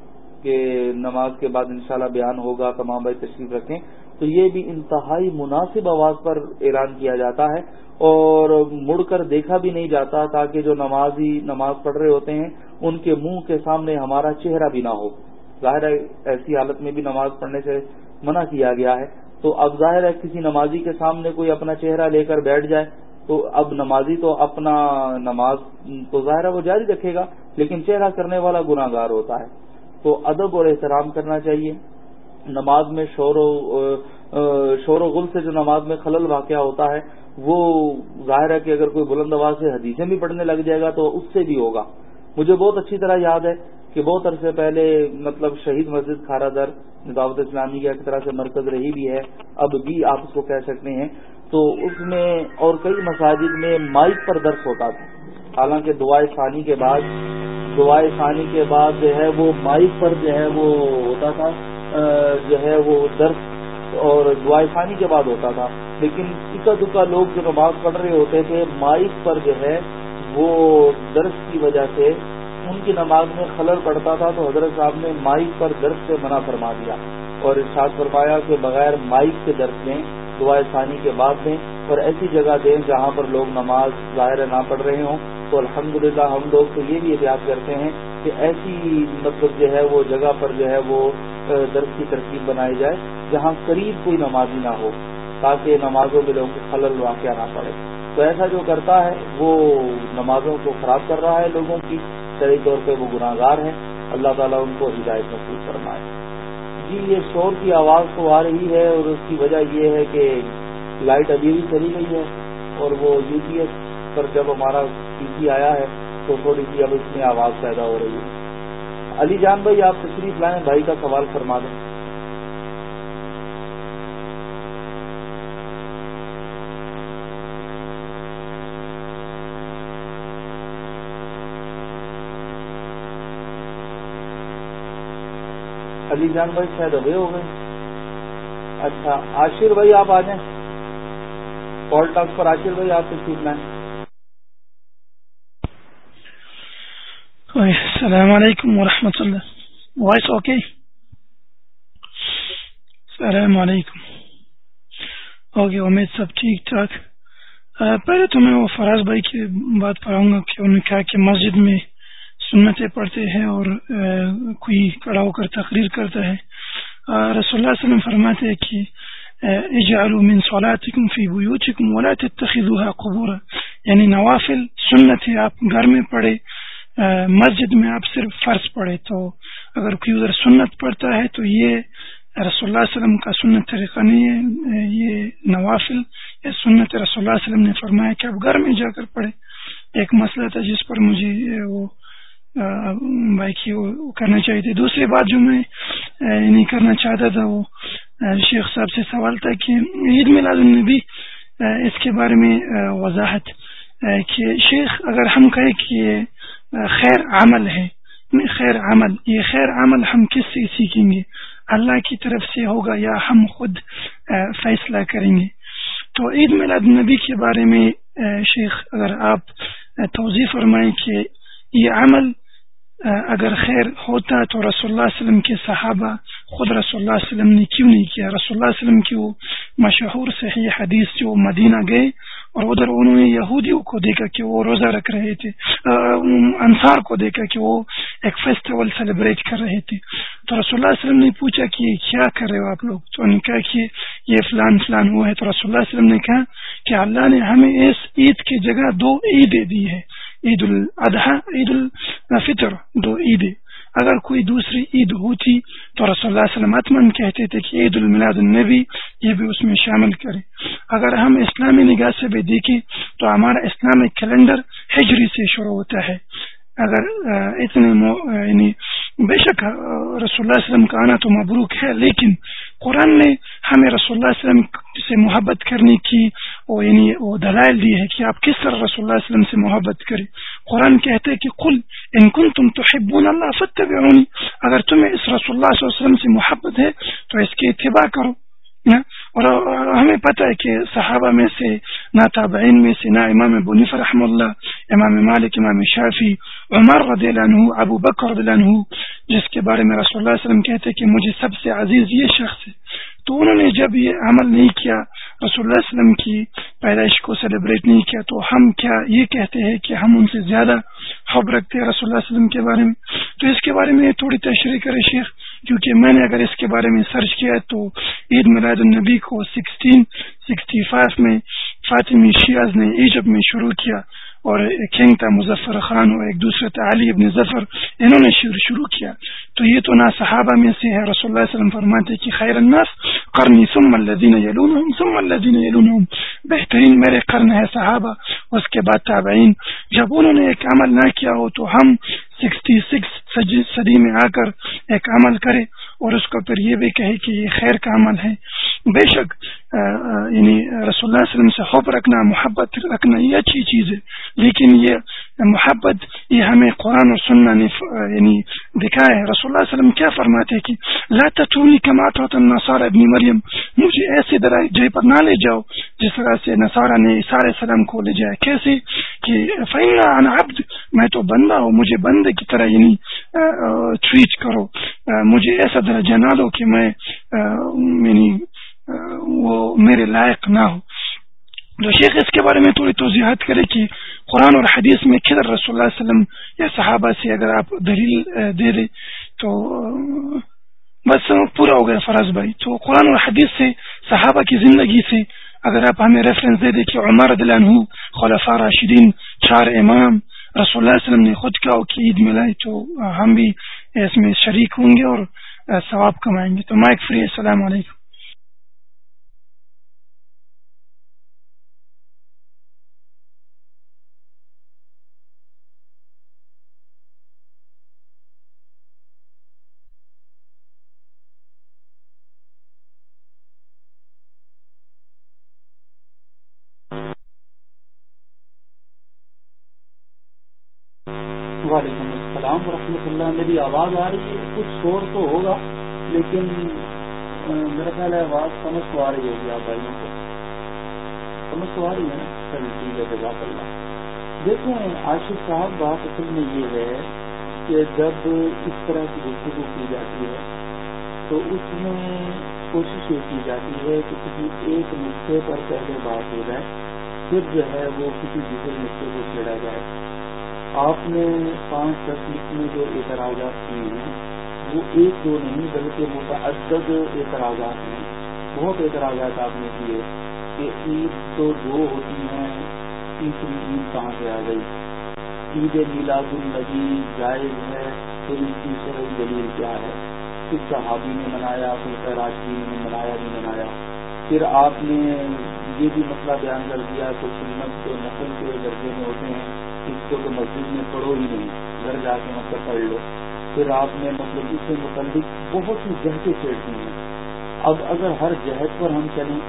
کہ نماز کے بعد انشاءاللہ بیان ہوگا، تمام بھائی تشریف رکھیں تو یہ بھی انتہائی مناسب آواز پر اعلان کیا جاتا ہے اور مڑ کر دیکھا بھی نہیں جاتا تاکہ جو نمازی نماز پڑھ رہے ہوتے ہیں، ان کے منہ کے سامنے ہمارا چہرہ بھی نہ ہو۔ ظاہر ہے، ایسی حالت میں بھی نماز پڑھنے سے منع کیا گیا ہے۔ تو اب ظاہر ہے، کسی نمازی کے سامنے کوئی اپنا چہرہ لے کر بیٹھ جائے، تو اب نمازی تو اپنا نماز تو ظاہر ہے وہ جاری رکھے گا، لیکن چہرہ کرنے والا گناہ گار ہوتا ہے۔ تو ادب اور احترام کرنا چاہیے۔ نماز میں شور و شور و غل سے جو نماز میں خلل واقع ہوتا ہے، وہ ظاہر ہے کہ اگر کوئی بلند آواز سے حدیثیں بھی پڑھنے لگ جائے گا تو اس سے بھی ہوگا۔ مجھے بہت اچھی طرح یاد ہے کہ بہت عرصے پہلے مطلب شہید مسجد کھارا در، دعوت اسلامی کا ایک طرح سے مرکز رہی بھی ہے، اب بھی آپ اس کو کہہ سکتے ہیں۔ تو اس میں اور کئی مساجد میں مائک پر درس ہوتا تھا۔ حالانکہ دعائیں ثانی کے بعد دعائیں ثانی کے بعد جو ہے وہ مائک پر جو ہے وہ ہوتا تھا جو ہے وہ درس اور دعائیں ثانی کے بعد ہوتا تھا۔ لیکن اکا دکا لوگ جو نماز پڑھ رہے ہوتے تھے، مائک پر جو ہے وہ درس کی وجہ سے ان کی نماز میں خلل پڑتا تھا، تو حضرت صاحب نے مائک پر درس سے منع فرما دیا اور ارشاد فرمایا کہ بغیر مائک کے درس دیں دعائیں ثانی کے بعد دیں اور ایسی جگہ دیں جہاں پر لوگ نماز ظاہر نہ پڑھ رہے ہوں۔ تو الحمدللہ ہم لوگ تو یہ بھی احتیاط کرتے ہیں کہ ایسی مطلب جو ہے وہ جگہ پر جو ہے وہ درس کی ترکیب بنائی جائے جہاں قریب کوئی نمازی نہ ہو، تاکہ نمازوں میں لوگوں کو خلل واقعہ نہ پڑے۔ تو ایسا جو کرتا ہے، وہ نمازوں کو خراب کر رہا ہے لوگوں کی شرعی طور پہ وہ گناہ گار ہیں۔ اللہ تعالیٰ ان کو ہدایت محسوس فرمائے۔ جی یہ شور کی آواز تو آ رہی ہے اور اس کی وجہ یہ ہے کہ لائٹ ابھی بھی چلی گئی ہے اور وہ یو پی ایس پر جب ہمارا پی آیا ہے تو تھوڑی سی اب اس میں آواز پیدا ہو رہی ہے۔ علی جان بھائی، آپ تشریف لائیں بھائی کا سوال فرما دیں۔ علی جان بھائی، شاید ابھی ہو گئے۔ اچھا آشر بھائی، آپ آ جائیں۔ کال ٹاک پر آشر بھائی، آپ سے لائیں السلام علیکم ورحمۃ اللہ وائس اوکے السلام علیکم اوکے امید سب ٹھیک ٹھاک پہلے تو میں وہ فراز بھائی کی بات پڑھاؤں گا کہ انہوں نے کہا کہ مسجد میں سنتیں پڑھتے ہیں اور کوئی کڑا ہو کر تقریر کرتا ہے رسول اللہ علیہ وسلم فرماتے ہیں کہ اجعلوا من صلاتكم في بيوتكم ولا تتخذوها قبورا یعنی نوافل سنت ہے آپ گھر میں پڑھے مسجد میں آپ صرف فرض پڑھے تو اگر کوئی ادھر سنت پڑھتا ہے تو یہ رسول اللہ علیہ وسلم کا سنت طریقہ نہیں ہے، یہ نوافل یا سنت رسول اللہ علیہ وسلم نے فرمایا کہ آپ گھر میں جا کر پڑھے ایک مسئلہ تھا جس پر مجھے وہ بھائی کی وہ کرنا چاہیے تھی۔ دوسری بات جو میں نہیں کرنا چاہتا تھا، وہ شیخ صاحب سے سوال تھا کہ عید میلاد النبی اس کے بارے میں وضاحت کہ شیخ اگر ہم کہیں کہ خیر عمل ہے۔ خیر عمل، یہ خیر عمل ہم کس سے سیکھیں گے؟ اللہ کی طرف سے ہوگا یا ہم خود فیصلہ کریں گے؟ تو عید میلاد النبی کے بارے میں شیخ، اگر آپ توضیع فرمائیں کہ یہ عمل اگر خیر ہوتا تو رسول اللہ علیہ وسلم کے صحابہ خود رسول اللہ علیہ وسلم نے کیوں نہیں کیا؟ رسول اللہ علیہ وسلم کی وہ مشہور صحیح حدیث جو مدینہ گئے اور ادھر انہوں نے یہودیوں کو دیکھا کہ وہ روزہ رکھ رہے تھے انصار کو دیکھا کہ وہ ایک فیسٹیول سیلیبریٹ کر رہے تھے۔ تو رسول اللہ علیہ وسلم نے پوچھا کہ کیا کر رہے ہو آپ لوگ؟ تو انہوں نے کہا کہ یہ فلان فلان ہوا ہے۔ تو رسول اللہ علیہ وسلم نے کہا کہ اللہ نے ہمیں اس عید کی جگہ دو عیدیں دی ہے عید الاضحیٰ عید الفطر دو عید اگر کوئی دوسری عید ہوتی تو رسول اللہ علیہ وسلم کہتے تھے کہ عید الملاد النبی یہ بھی اس میں شامل کرے اگر ہم اسلامی نگاہ سے بھی دیکھیں تو ہمارا اسلامک کیلنڈر ہجری سے شروع ہوتا ہے۔ اگر اتنے یعنی بے شک رسول اللہ علیہ وسلم کا آنا تو مبروک ہے، لیکن قرآن نے ہمیں رسول اللہ علیہ وسلم سے محبت کرنے کی وہ یعنی وہ دلائل دی ہے کہ آپ کس طرح رسول اللہ علیہ وسلم سے محبت کریں۔ قرآن کہتے کہ کل ان کن تم تو حبون اللہ فتح اگر تمہیں اس رسول اللہ صلی اللہ علیہ وسلم سے محبت ہے تو اس کی اتباع کرو۔ اور ہمیں پتہ ہے کہ صحابہ میں سے نہ تابعین میں سے نہ امام بنیف رحم اللہ، امام مالک، امام شافی عمر رضی اللہ عنہ، ابو بکر رضی اللہ عنہ، جس کے بارے میں رسول اللہ علیہ وسلم کہتے کہ مجھے سب سے عزیز یہ شخص ہے۔ تو انہوں نے جب یہ عمل نہیں کیا، رسول اللہ علیہ وسلم کی پیدائش کو سیلیبریٹ نہیں کیا، تو ہم کیا یہ کہتے ہیں کہ ہم ان سے زیادہ حب رکھتے ہیں رسول اللہ علیہ وسلم کے بارے میں؟ تو اس کے بارے میں تھوڑی تشریح کرے شیخ۔ کیونکہ میں نے اگر اس کے بارے میں سرچ کیا تو عید میلاد النبی کو سکسٹین سکسٹی فائیو میں فاطمی شیاز نے ایجپ میں شروع کیا اور کنگ تھا، مظفر خان اور ایک دوسرے تھا علی ابن ظفر، انہوں نے شروع کیا۔ تو یہ تو نہ صحابہ میں سے ہے، رسول اللہ علیہ وسلم فرماتے کہ خیر الناس قرنی ثم الذین یلونہم، ثم الذین یلونہم۔ بہترین میرے قرن ہے صحابہ۔ اس کے بعد تابعین۔ جب انہوں نے ایک عمل نہ کیا ہو تو ہم سکسٹی سکس صدی میں آ کر ایک عمل کرے اور اس کو پھر یہ بھی کہے کہ یہ خیر کا عمل ہے۔ بے شک یعنی رسول اللہ علیہ وسلم سے خوف رکھنا، محبت رکھنا یہ اچھی چیز ہے، لیکن یہ محبت، یہ ہمیں قرآن اور سننا نے یعنی دکھایا ہے۔ رسول اللہ علیہ وسلم کیا فرماتے کہ لا تتونی کمات نصارہ ابن مریم، مجھے ایسی طرح پر نہ لے جاؤ جس طرح سے نصارہ نے سارے سلام کو لے جایا۔ کیسے؟ کہ فینا عبد، میں تو بندہ ہوں، مجھے بندے کی طرح یعنی ٹریٹ کرو۔ مجھے ایسا درجہ نہ دو کہ میں یعنی وہ میرے لائق نہ ہو۔ جو شیخ اس کے بارے میں تھوڑی توضیحات کرے کہ قرآن اور حدیث میں کدھر رسول اللہ علیہ وسلم یا صحابہ سے اگر آپ دلیل دے دیں تو، بس پورا ہو گیا فراز بھائی۔ تو قرآن اور حدیث سے، صحابہ کی زندگی سے اگر آپ ہمیں ریفرنس دے دیں کہ عمر دلان ہوں خلفا راشدین، چار امام، رسول اللہ علیہ وسلم نے خود کیا کہ عید ملائی، تو ہم بھی اس میں شریک ہوں گے اور ثواب کمائیں گے۔ تو مائک فری، السلام علیکم وعلیکم السلام ورحمۃ اللہ میری آواز آ رہی ہے کچھ شور تو ہوگا، لیکن میرا خیال ہے آواز سمجھ تو آ رہی ہوگی آپ بھائیوں کو۔ سمجھ تو آ رہی ہے نا؟ چل ٹھیک ہے، جزاک اللہ۔ دیکھیں، عاشق صاحب، بات اصل میں یہ ہے کہ جب اس طرح کی گفتگو کی جاتی ہے، تو اس میں کوشش یہ کی جاتی ہے کہ کسی ایک نقطے پر پہلے بات ہو جائے، پھر جو ہے وہ کسی دوسرے نقطے کو چھیڑا جائے۔ آپ نے پانچ دس لکھ میں جو اعتراضات کیے ہیں، وہ ایک دو نہیں، بلکہ متعدد اعتراضات ہیں۔ بہت اعتراضات آپ نے کیے کہ عید تو دو ہوتی ہیں، تیسری عید کہاں سے آ گئی؟ عید میلاد النبی جائز ہے تو اس کی شرح دلیل کیا ہے؟ کس صحابی نے منایا پھر راجگی نے منایا، نہیں منایا؟ پھر آپ نے یہ بھی مسئلہ بیان کر دیا کہ سنت جو نسل کے درجے میں ہوتے ہیں اس کو تو مسجد میں پڑھو ہی نہیں، گھر جا کے مطلب پڑھ لو۔ پھر آپ نے مطلب اس سے متعلق بہت سی جہتیں چھیڑتی ہیں۔ اب اگر ہر جہد پر ہم چلیں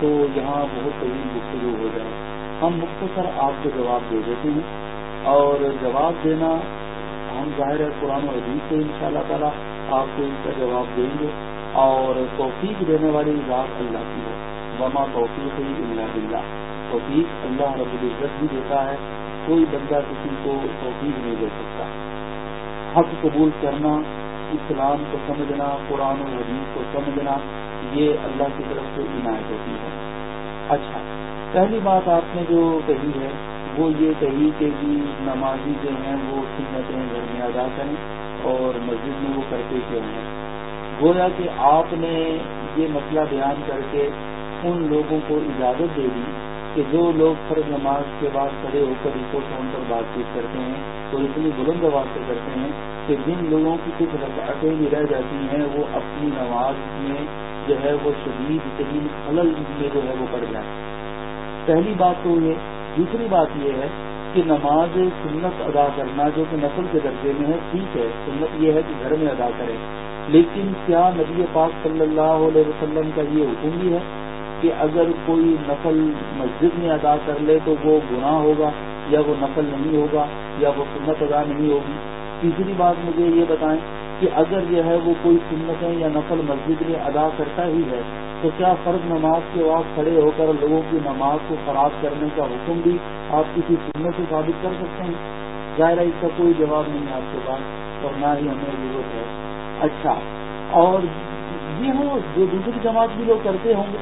تو یہاں بہت طویل گفتگو ہو جائے۔ ہم مختصر آپ کو جواب دے دیتے ہیں۔ اور جواب دینا ہم ظاہر ہے قرآن و عزیز سے ان شاء اللہ تعالیٰ آپ کو اس کا جواب دیں گے۔ اور توفیق دینے والی ذات اللہ کی ہے۔ وما توفیق ہی اللہ اللہ توفیق اللہ رب العزت بھی دیتا ہے۔ کوئی بندہ کسی کو توفیق نہیں دے سکتا۔ حق قبول کرنا، اسلام کو سمجھنا، قرآن و حدیث کو سمجھنا، یہ اللہ کی طرف سے عنایت ہوتی ہے۔ اچھا پہلی بات آپ نے جو کہی ہے، وہ یہ کہی کہ جی نمازی جو ہیں، وہ سنتیں گھر میں ادا کریں اور مسجد میں وہ کرتے کیوں ہیں۔ گویا کہ آپ نے یہ مسئلہ بیان کر کے ان لوگوں کو اجازت دے دی کہ جو لوگ فرض نماز کے بعد کھڑے ہو کر رکو فون پر بات چیت کرتے ہیں تو اتنی بلند آواز سے کرتے ہیں کہ جن لوگوں کی کچھ رکعتیں بھی رہ جاتی ہیں، وہ اپنی نماز میں جو ہے وہ شدید شدید خلل میں جو ہے وہ پڑ جائیں۔ پہلی بات تو یہ، دوسری بات یہ ہے کہ نماز سنت ادا کرنا جو کہ نسل کے درجے میں ہے، ٹھیک ہے، سنت یہ ہے کہ گھر میں ادا کرے لیکن کیا نبی پاک صلی اللہ علیہ وسلم کا یہ حکم بھی ہے؟ کہ اگر کوئی نفل مسجد میں ادا کر لے تو وہ گناہ ہوگا، یا وہ نفل نہیں ہوگا، یا وہ سنت ادا نہیں ہوگی۔ تیسری بات مجھے یہ بتائیں کہ اگر جو ہے وہ کوئی سنتیں یا نفل مسجد میں ادا کرتا ہی ہے، تو کیا فرض نماز کے بعد کھڑے ہو کر لوگوں کی نماز کو خراب کرنے کا حکم بھی آپ کسی سننے سے ثابت کر سکتے ہیں؟ ظاہر ہے اس کا کوئی جواب نہیں ہے آپ کے پاس، اور نہ ہی ہمیں ضرورت ہے۔ اچھا اور یہ ہو جو دوسری جماعت بھی لوگ کرتے ہوں گے۔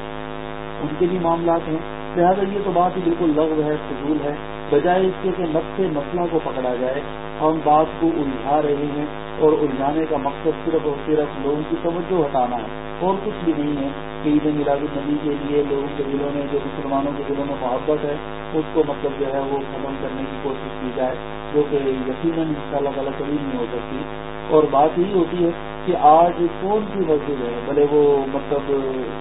ان کے بھی معاملات ہیں۔ لہٰذا یہ تو بات ہی بالکل لغو ہے، فضول ہے۔ بجائے اس کے کہ نقص مسئلہ کو پکڑا جائے، ہم بات کو الجھا رہے ہیں اور الجھانے کا مقصد صرف اور صرف لوگوں کی توجہ ہٹانا ہے۔ اور کچھ بھی نہیں ہے کہ عید میلاد النبی کے لیے لوگوں کے دلوں میں جو مسلمانوں کے دلوں میں محبت ہے، اس کو مطلب جو ہے وہ ختم کرنے کی کوشش کی جائے، جو کہ یقیناً اس کا الگ الگ کبھی نہیں ہو سکتی۔ اور بات یہی ہوتی ہے کہ آج کون سی مسجد ہے؟ بھلے وہ مطلب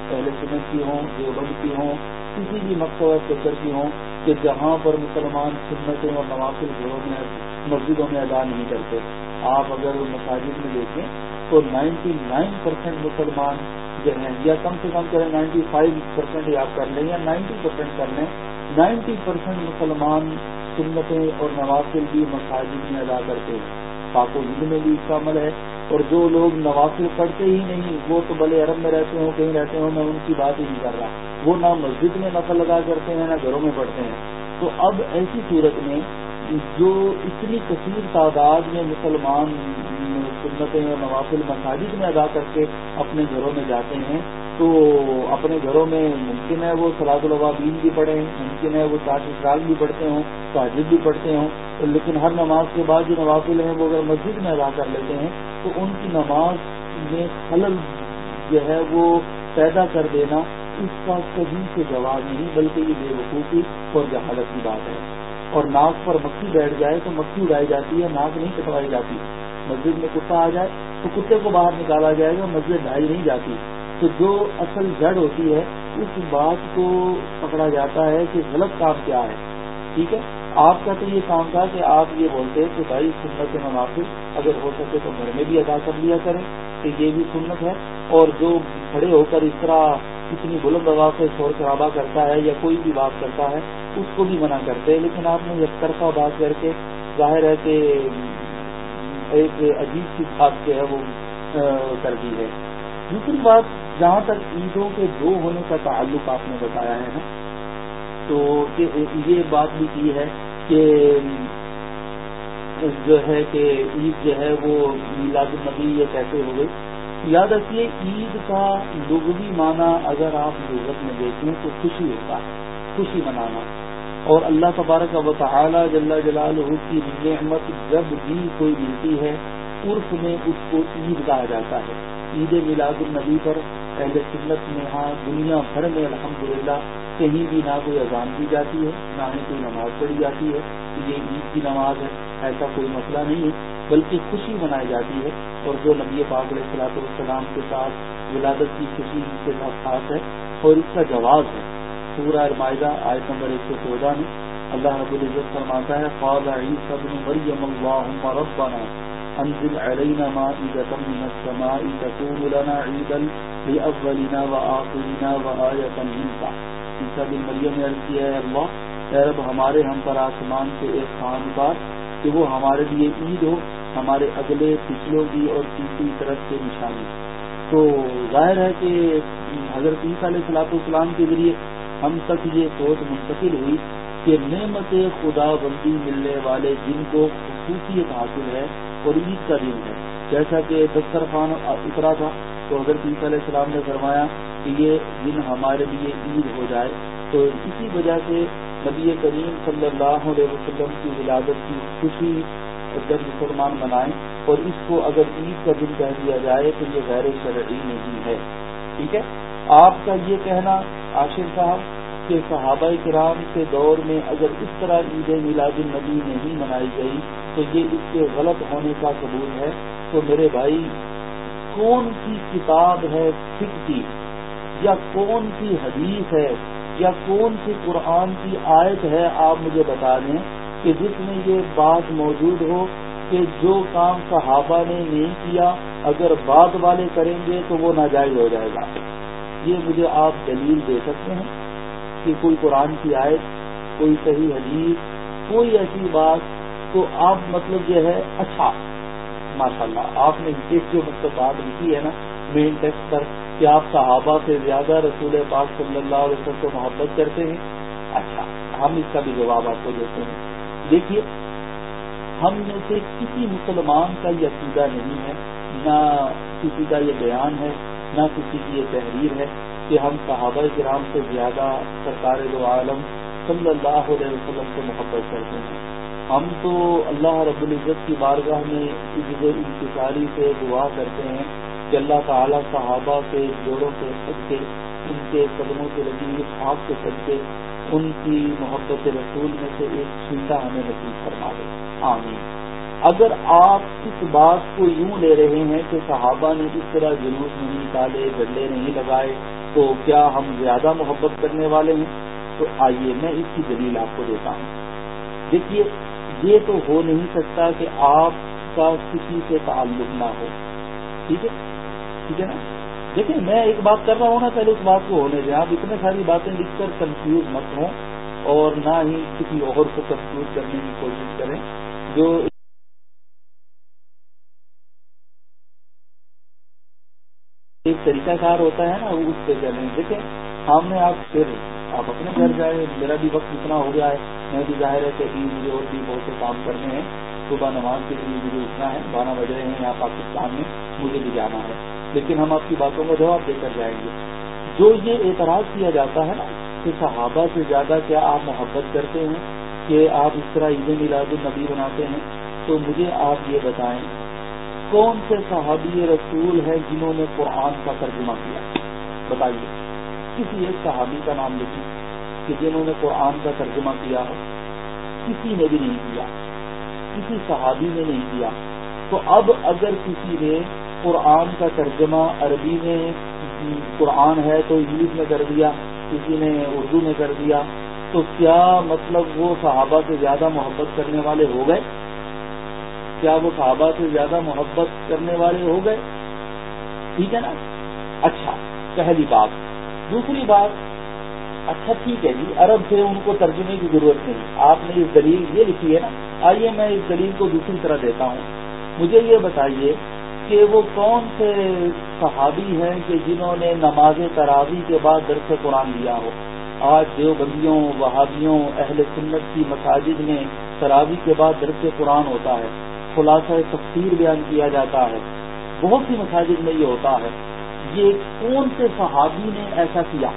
پہلے سمت کی ہوں دیوبند کی ہوں، کسی بھی مقصد فکر کی ہوں کہ جہاں پر مسلمان سنتیں اور نوافل گھروں میں مسجدوں میں ادا نہیں کرتے۔ آپ اگر مساجد میں دیکھیں تو نائنٹی نائن پرسینٹ مسلمان جو ہیں، یا کم سے کم کریں نائنٹی فائیو پرسینٹ آپ کر لیں، یا نائنٹی پرسینٹ کر لیں، نائنٹی پرسینٹ مسلمان سنتیں اور نوافل بھی مساجد میں ادا کرتے ہیں۔ پاک و ہند میں بھی اس کا عمل ہے اور جو لوگ نوافل پڑھتے ہی نہیں، وہ تو بلے عرب میں رہتے ہوں، کہیں رہتے ہوں، میں ان کی بات ہی نہیں کر رہا۔ وہ نہ مسجد میں نفل ادا کرتے ہیں، نہ گھروں میں پڑھتے ہیں۔ تو اب ایسی صورت میں جو اتنی کثیر تعداد میں مسلمان سنتیں اور نوافل مساجد میں ادا کر کے اپنے گھروں میں جاتے ہیں، تو اپنے گھروں میں ممکن ہے وہ سلاد الوابین بھی پڑھیں، ممکن ہے وہ چار اسرال بھی پڑھتے ہوں تاجد بھی پڑھتے ہوں۔ لیکن ہر نماز کے بعد جو نوافل ہیں وہ اگر مسجد میں ادا کر لیتے ہیں، تو ان کی نماز میں خلل جو ہے وہ پیدا کر دینا اس کا کہیں سے جواب نہیں، بلکہ یہ بے وقوفی اور جہالت کی بات ہے۔ اور ناک پر مکھی بیٹھ جائے تو مکھی اڑائی جاتی ہے، ناک نہیں کٹوائی جاتی۔ مسجد میں کتا آ جائے تو کتے کو باہر نکالا جائے گا، مسجد ڈھائی نہیں جاتی۔ تو جو اصل جڑ ہوتی ہے، اس بات کو پکڑا جاتا ہے کہ غلط کام کیا ہے۔ ٹھیک ہے؟ آپ کا تو یہ کام تھا کہ آپ یہ بولتے کہ بھائی سنت مناسب اگر ہو سکے تو گھر میں بھی ادا کر لیا کریں کہ یہ بھی سنت ہے۔ اور جو کھڑے ہو کر اس طرح اتنی بلند آواز سے شور شرابہ کرتا ہے یا کوئی بھی بات کرتا ہے، اس کو بھی منع کرتے ہیں۔ لیکن آپ نے یک طرفہ بات کر کے ظاہر ہے کہ ایک عجیب سی بات جو ہے وہ کر دی ہے۔ دوسری بات، جہاں تک عیدوں کے دو ہونے کا تعلق آپ نے بتایا ہے نا تو یہ بات بھی کی ہے کہ جو ہے کہ عید جو ہے وہ میلاد النبی یہ کیسے ہو گئی یاد رکھیے عید کا لغوی معنی اگر آپ لغت میں دیکھیں تو خوشی ہوتا ہے، خوشی منانا۔ اور اللہ تبارک و تعالی جل جلال کی نعمت جب بھی کوئی ملتی ہے، عرف میں اس کو عید کہا جاتا ہے۔ عید میلاد النبی پر اہل سنت میں ہاں دنیا بھر میں الحمدللہ کہیں بھی نہ کوئی اذان دی جاتی ہے، نہ ہی کوئی نماز پڑھی جاتی ہے یہ عید کی نماز ہے، ایسا کوئی مسئلہ نہیں ہے، بلکہ خوشی منائی جاتی ہے اور جو نبی پاک علیہ السلاط والسلام کے ساتھ ولادت کی خوشی کے ساتھ خاص ہے اور اس کا جواب ہے۔ پورا المائدہ آیت نمبر ایک سو چودہ میں اللہ رب العزت فرماتا ہے فاض عیسی بن مریم اللهم ربنا انزل علينا مائدة من السماء تكون لنا عيدا لأولنا وآخرنا وآية منك عیسی بن مریم نے عرض کیا ہے اللہ، اے رب، ہمارے ہم پر آسمان سے ایک خان بار کہ وہ ہمارے لیے عید ہو، ہمارے اگلے پچھلوں کی اور تیسری طرف سے نشانی۔ تو ظاہر ہے کہ حضرت عیسیٰ علیہ السلاط والسلام کے ذریعے ہم تک یہ سوچ منتقل ہوئی کہ نعمت خدا بندی ملنے والے جن کو خصوصیت حاصل ہے اور عید کا دن ہے۔ جیسا کہ دسترخوان اترا تھا تو حضرت عیسیٰ علیہ السلام نے فرمایا کہ یہ دن ہمارے لیے عید ہو جائے۔ تو اسی وجہ سے نبی کریم صلی اللہ علیہ وسلم کی ولادت کی خوشی جب مسلمان منائیں اور اس کو اگر عید کا دن کہہ دیا جائے تو یہ غیر شرعی نہیں ہے۔ ٹھیک ہے؟ آپ کا یہ کہنا عاشر صاحب کہ صحابہ کرام کے دور میں اگر اس طرح عید میلاد النبی نہیں منائی گئی تو یہ اس کے غلط ہونے کا ثبوت ہے۔ تو میرے بھائی کون سی کتاب ہے سکھ کی، یا کون سی حدیث ہے، یا کون سی قرآن کی آیت ہے، آپ مجھے بتا دیں کہ جس میں یہ بات موجود ہو کہ جو کام صحابہ نے نہیں کیا، اگر بعد والے کریں گے تو وہ ناجائز ہو جائے گا۔ یہ مجھے آپ دلیل دے سکتے ہیں کہ کوئی قرآن کی آیت، کوئی صحیح حدیث، کوئی ایسی بات تو آپ مطلب یہ ہے اچھا۔ ماشاء اللہ آپ نے جو مطلب بات لکھی ہے نا مین ٹیکسٹ پر کہ آپ صحابہ سے زیادہ رسول پاک صلی اللہ علیہ وسلم کو محبت کرتے ہیں؟ اچھا ہم اس کا بھی جواب آپ کو دیتے ہیں۔ دیکھیے، ہم میں سے کسی مسلمان کا یہ عقیدہ نہیں ہے، نہ کسی کا یہ بیان ہے، نہ کسی کی یہ تحریر ہے کہ ہم صحابہ کرام سے زیادہ سرکار دو عالم صلی اللہ علیہ وسلم سے محبت کرتے ہیں۔ ہم تو اللہ رب العزت کی بارگاہ میں عزت انتظاری سے دعا کرتے ہیں کہ اللہ تعالی صحابہ کے جوڑوں کے سب کے، ان کے قدموں کے لگی ہوئی خاص کے سب کے، ان کی محبت رسول میں سے ایک چھینٹا ہمیں نصیب فرما دے۔ آمین۔ اگر آپ اس بات کو یوں لے رہے ہیں کہ صحابہ نے اس طرح جلوس نہیں نکالے گڈے نہیں لگائے، تو کیا ہم زیادہ محبت کرنے والے ہیں؟ تو آئیے میں اس کی دلیل آپ کو دیتا ہوں۔ دیکھیے یہ تو ہو نہیں سکتا کہ آپ کا کسی سے تعلق نہ ہو۔ ٹھیک ہے؟ ٹھیک ہے نا؟ دیکھیں، میں ایک بات کر رہا ہوں نا، پہلے اس بات کو ہونے دیں۔ آپ اتنے ساری باتیں لکھ کر کنفیوز مت ہوں اور نہ ہی کسی اور کو کنفیوز کرنے کی کوشش کریں۔ جو ایک طریقہ کار ہوتا ہے نا اس پہ چلیں۔ دیکھیں ہم نے آپ پھر آپ اپنے گھر جائے میرا بھی وقت اتنا ہو گیا ہے، میں بھی ظاہر ہے کہ ابھی مجھے اور بھی بہت سے کام کرنے ہیں۔ صبح نماز کے لیے مجھے اٹھنا ہے بارہ بج رہے ہیں یہاں پاکستان میں، مجھے بھی جانا ہے۔ لیکن ہم آپ کی باتوں کا جواب دے کر جائیں گے۔ جو یہ اعتراض کیا جاتا ہے نا کہ صحابہ سے زیادہ کیا آپ محبت کرتے ہیں، کہ آپ اس طرح عید میلاد النبی بناتے ہیں، تو مجھے آپ یہ بتائیں، کون سے صحابی رسول ہیں جنہوں نے قرآن کا ترجمہ کیا؟ بتائیے۔ کسی ایک صحابی کا نام لکھیں کہ جنہوں نے قرآن کا ترجمہ کیا ہو، کسی نے بھی نہیں کیا۔ کسی صحابی نے نہیں کیا۔ تو اب اگر کسی نے قرآن کا ترجمہ عربی میں قرآن ہے تو انگلش میں کر دیا، کسی نے اردو میں کر دیا، تو کیا مطلب وہ صحابہ سے زیادہ محبت کرنے والے ہو گئے؟ کیا وہ صحابہ سے زیادہ محبت کرنے والے ہو گئے؟ ٹھیک ہے نا؟ اچھا پہلی بات۔ دوسری بات اچھا ٹھیک ہے جی عرب سے ان کو ترجمے کی ضرورت نہیں آپ نے اس دلیل یہ لکھی ہے نا۔ آئیے میں اس دلیل کو دوسری طرح دیتا ہوں۔ مجھے یہ بتائیے کہ وہ کون سے صحابی ہیں کہ جنہوں نے نماز تراوی کے بعد درس قرآن لیا ہو؟ آج دیوبندیوں، وہابیوں، اہل سنت کی مساجد میں تراوی کے بعد درس قرآن ہوتا ہے۔ خلاصہ تفسیر بیان کیا جاتا ہے۔ بہت سی مساجد میں یہ ہوتا ہے۔ یہ کون سے صحابی نے ایسا کیا؟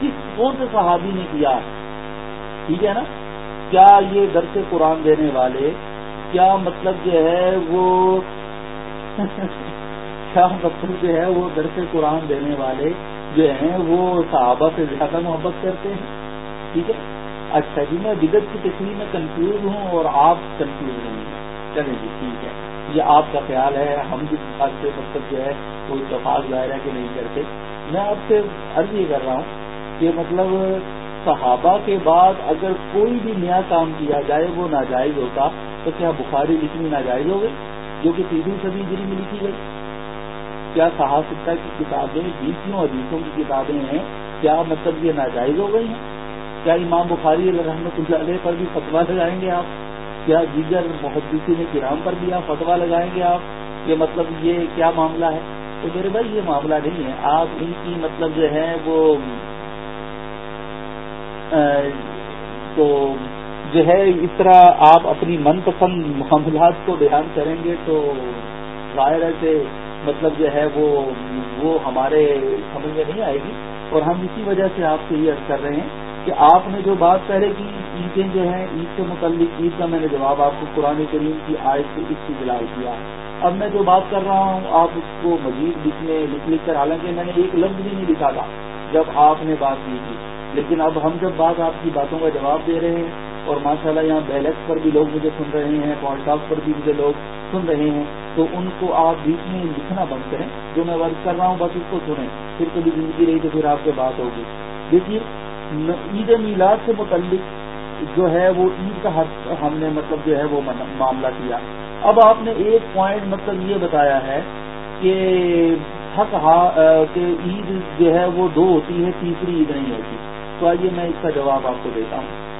کس کون سے صحابی نے کیا؟ ہے ٹھیک ہے نا؟ کیا یہ درس قرآن دینے والے؟ کیا مطلب جو ہے وہ کیا مطلب جو ہے وہ درس قرآن دینے والے جو ہیں وہ صحابہ سے زیادہ محبت کرتے ہیں؟ ٹھیک ہے؟ اچھا جی میں بدت کی تشریح میں کنفیوز ہوں اور آپ کنفیوز نہیں ہیں۔ چلیں جی ٹھیک ہے۔ یہ آپ کا خیال ہے، ہم بھی بات سے مطلب جو ہے کوئی اتفاق ظاہر ہے کہ نہیں کرتے۔ میں آپ سے عرض یہ کر رہا ہوں کہ مطلب صحابہ کے بعد اگر کوئی بھی نیا کام کیا جائے، وہ ناجائز ہوتا، تو کیا بخاری لکھنی ناجائز ہو گئی، جو کہ تیسری صدی گری میں لکھی گئی؟ کیا صحافہ کی کتابیں، بیسوں حدیثوں کی کتابیں ہیں، کیا مطلب یہ ناجائز ہو گئی ہیں؟ کیا امام بخاری رحمۃ اللہ علیہ پر بھی فتوا لگائیں گے آپ؟ کیا دیگر محدثی نے کرام پر بھی آپ فتوا لگائیں گے آپ یہ مطلب یہ کیا معاملہ ہے؟ تو میرے بھائی یہ معاملہ نہیں ہے۔ آپ ان کی مطلب جو ہے وہ تو جو ہے اس طرح آپ اپنی من پسند معاملات کو بیان کریں گے تو ظاہر ہے مطلب جو ہے وہ وہ ہمارے سمجھ میں نہیں آئے گی اور ہم اسی وجہ سے آپ سے یہ عرض کر رہے ہیں کہ آپ نے جو بات پہلے کی، عیدیں جو ہیں، عید سے متعلق، عید کا میں نے جواب آپ کو قرآن کریم کی آئے سے اس کی دلال کیا اب میں جو بات کر رہا ہوں، آپ اس کو مزید لکھنے، لکھ لکھ کر، حالانکہ میں نے ایک لفظ بھی نہیں لکھا تھا جب آپ نے بات کی تھی۔ لیکن اب ہم جب بات آپ کی باتوں کا جواب دے رہے ہیں اور ماشاء اللہ یہاں بیلیکس پر بھی لوگ مجھے سن رہے ہیں پوڈ کاسٹ پر بھی مجھے لوگ سن رہے ہیں، تو ان کو آپ بیچ میں لکھنا بند کریں۔ جو میں ورک کر رہا ہوں، بس اس کو سنیں۔ پھر کبھی زندگی رہی تو پھر آپ سے بات ہوگی۔ دیکھیے عید میلاد سے متعلق جو ہے وہ عید کا حق ہم نے مطلب جو ہے وہ معاملہ کیا۔ اب آپ نے ایک پوائنٹ مطلب یہ بتایا ہے کہ حق کہ عید جو ہے وہ دو ہوتی ہے، تیسری عید نہیں ہوتی۔ تو آئیے میں اس کا جواب آپ کو دیتا ہوں۔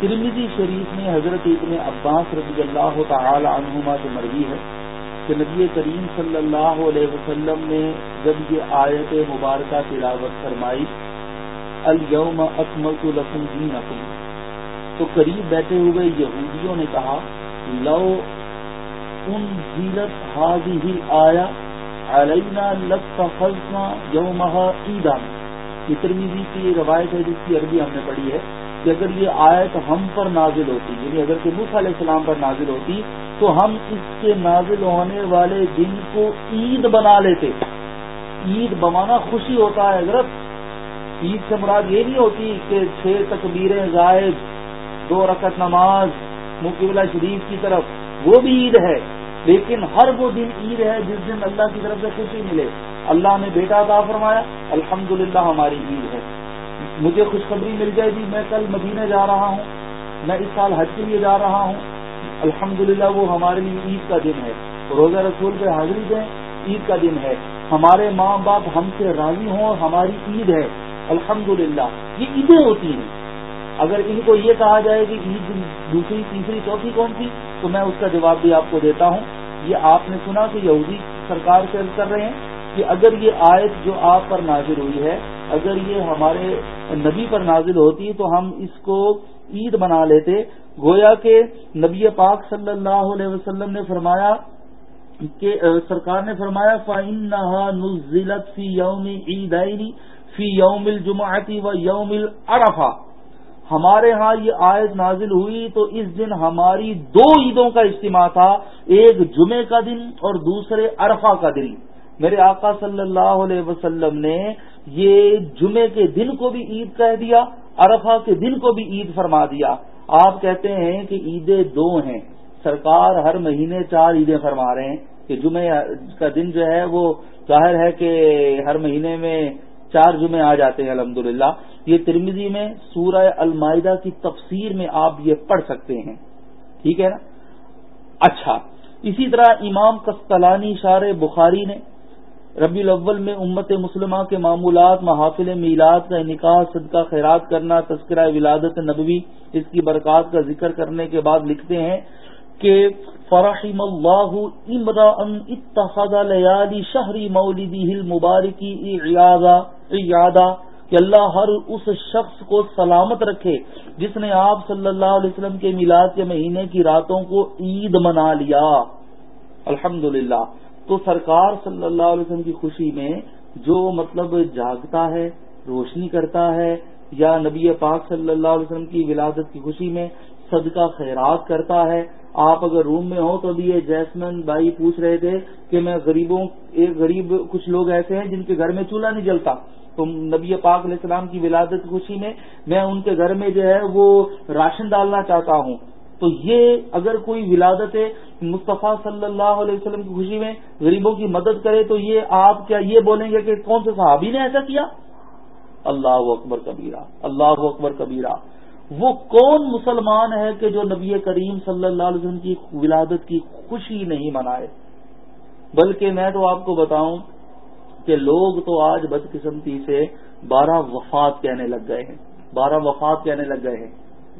ترمیزی شریف میں حضرت ابن عباس رضی اللہ تعالی عنہما سے مرضی ہے کہ نبی کریم صلی اللہ علیہ وسلم نے جب یہ آیت مبارکہ تلاوت فرمائی الوم اکمل لکم دینکم تو قریب بیٹھے ہوئے یہودیوں نے کہا، لو ان زیرت حاضی ہی آیا علینا لطفنا یومہ عیدا۔ یہ ترمیزی کی روایت ہے، جس کی عربی ہم نے پڑھی ہے کہ اگر یہ آیت ہم پر نازل ہوتی یعنی اگر کہ موسیٰ علیہ السلام پر نازل ہوتی، تو ہم اس کے نازل ہونے والے دن کو عید بنا لیتے۔ عید بمانا خوشی ہوتا ہے، حضرت عید سے مراد یہ نہیں ہوتی کہ چھ تکبیریں، زائد، دو رکعت نماز، مقبلہ شریف کی طرف، وہ بھی عید ہے۔ لیکن ہر وہ دن عید ہے جس دن اللہ کی طرف سے خوشی ملے۔ اللہ نے بیٹا عطا فرمایا، الحمدللہ ہماری عید ہے۔ مجھے خوشخبری مل جائے گی۔ میں کل مدینے جا رہا ہوں۔ میں اس سال حج کے لیے جا رہا ہوں۔ الحمدللہ وہ ہمارے لیے عید کا دن ہے۔ روزہ رسول پہ حاضری دیں، عید کا دن ہے۔ ہمارے ماں باپ ہم سے راضی ہوں اور ہماری عید ہے۔ الحمدللہ، یہ عیدیں ہوتی ہیں۔ اگر ان کو یہ کہا جائے کہ عید دوسری، تیسری، چوتھی کون سی تو میں اس کا جواب بھی آپ کو دیتا ہوں۔ یہ آپ نے سنا کہ یہودی سرکار سے کر رہے ہیں کہ اگر یہ آیت جو آپ پر نازل ہوئی ہے، اگر یہ ہمارے نبی پر نازل ہوتی تو ہم اس کو عید بنا لیتے۔ گویا کہ نبی پاک صلی اللہ علیہ وسلم نے فرمایا کہ، سرکار نے فرمایا فائن نزلت فی یوم عید فی یوم الجمعتی و یوم العرفہ۔ ہمارے ہاں یہ آیت نازل ہوئی تو اس دن ہماری دو عیدوں کا اجتماع تھا، ایک جمعے کا دن اور دوسرے عرفہ کا دن۔ میرے آقا صلی اللہ علیہ وسلم نے یہ جمعے کے دن کو بھی عید کہہ دیا، عرفہ کے دن کو بھی عید فرما دیا۔ آپ کہتے ہیں کہ عیدیں دو ہیں۔ سرکار ہر مہینے چار عیدیں فرما رہے ہیں کہ جمعے کا دن جو ہے وہ ظاہر ہے کہ ہر مہینے میں چار جمعے آ جاتے ہیں الحمد یہ ترمیزی میں سورہ المائدہ کی تفسیر میں آپ یہ پڑھ سکتے ہیں۔ ٹھیک ہے نا؟ اچھا اسی طرح امام کستلانی شار بخاری نے ربی الاول میں امت مسلمہ کے معمولات، محافل میلاد کا نکاح، صدقہ، خیرات کرنا، تذکرہ ولادت نبوی، اس کی برکات کا ذکر کرنے کے بعد لکھتے ہیں کہ فرحم اللہ امرا اتخذ لیالی شہری مولدی ہل مبارکی ایادہ کہ اللہ ہر اس شخص کو سلامت رکھے جس نے آپ صلی اللہ علیہ وسلم کے میلاد کے مہینے کی راتوں کو عید منا لیا۔ الحمدللہ۔ تو سرکار صلی اللہ علیہ وسلم کی خوشی میں جو مطلب جاگتا ہے، روشنی کرتا ہے، یا نبی پاک صلی اللہ علیہ وسلم کی ولادت کی خوشی میں صدقہ خیرات کرتا ہے آپ اگر روم میں ہو تو بھی یہ جیسمن بھائی پوچھ رہے تھے کہ میں غریبوں، ایک غریب کچھ لوگ ایسے ہیں جن کے گھر میں چولہا نہیں جلتا۔ تو نبی پاک علیہ السلام کی ولادت خوشی میں میں ان کے گھر میں جو ہے وہ راشن ڈالنا چاہتا ہوں۔ تو یہ اگر کوئی ولادت مصطفیٰ صلی اللہ علیہ وسلم کی خوشی میں غریبوں کی مدد کرے تو یہ آپ کیا یہ بولیں گے کہ کون سے صحابی نے ایسا کیا؟ اللہ اکبر کبیرہ، اللہ اکبر کبیرہ۔ وہ کون مسلمان ہے کہ جو نبی کریم صلی اللہ علیہ وسلم کی ولادت کی خوشی نہیں منائے؟ بلکہ میں تو آپ کو بتاؤں کہ لوگ تو آج بدقسمتی سے بارہ وفات کہنے لگ گئے ہیں۔ بارہ وفات کہنے لگ گئے ہیں۔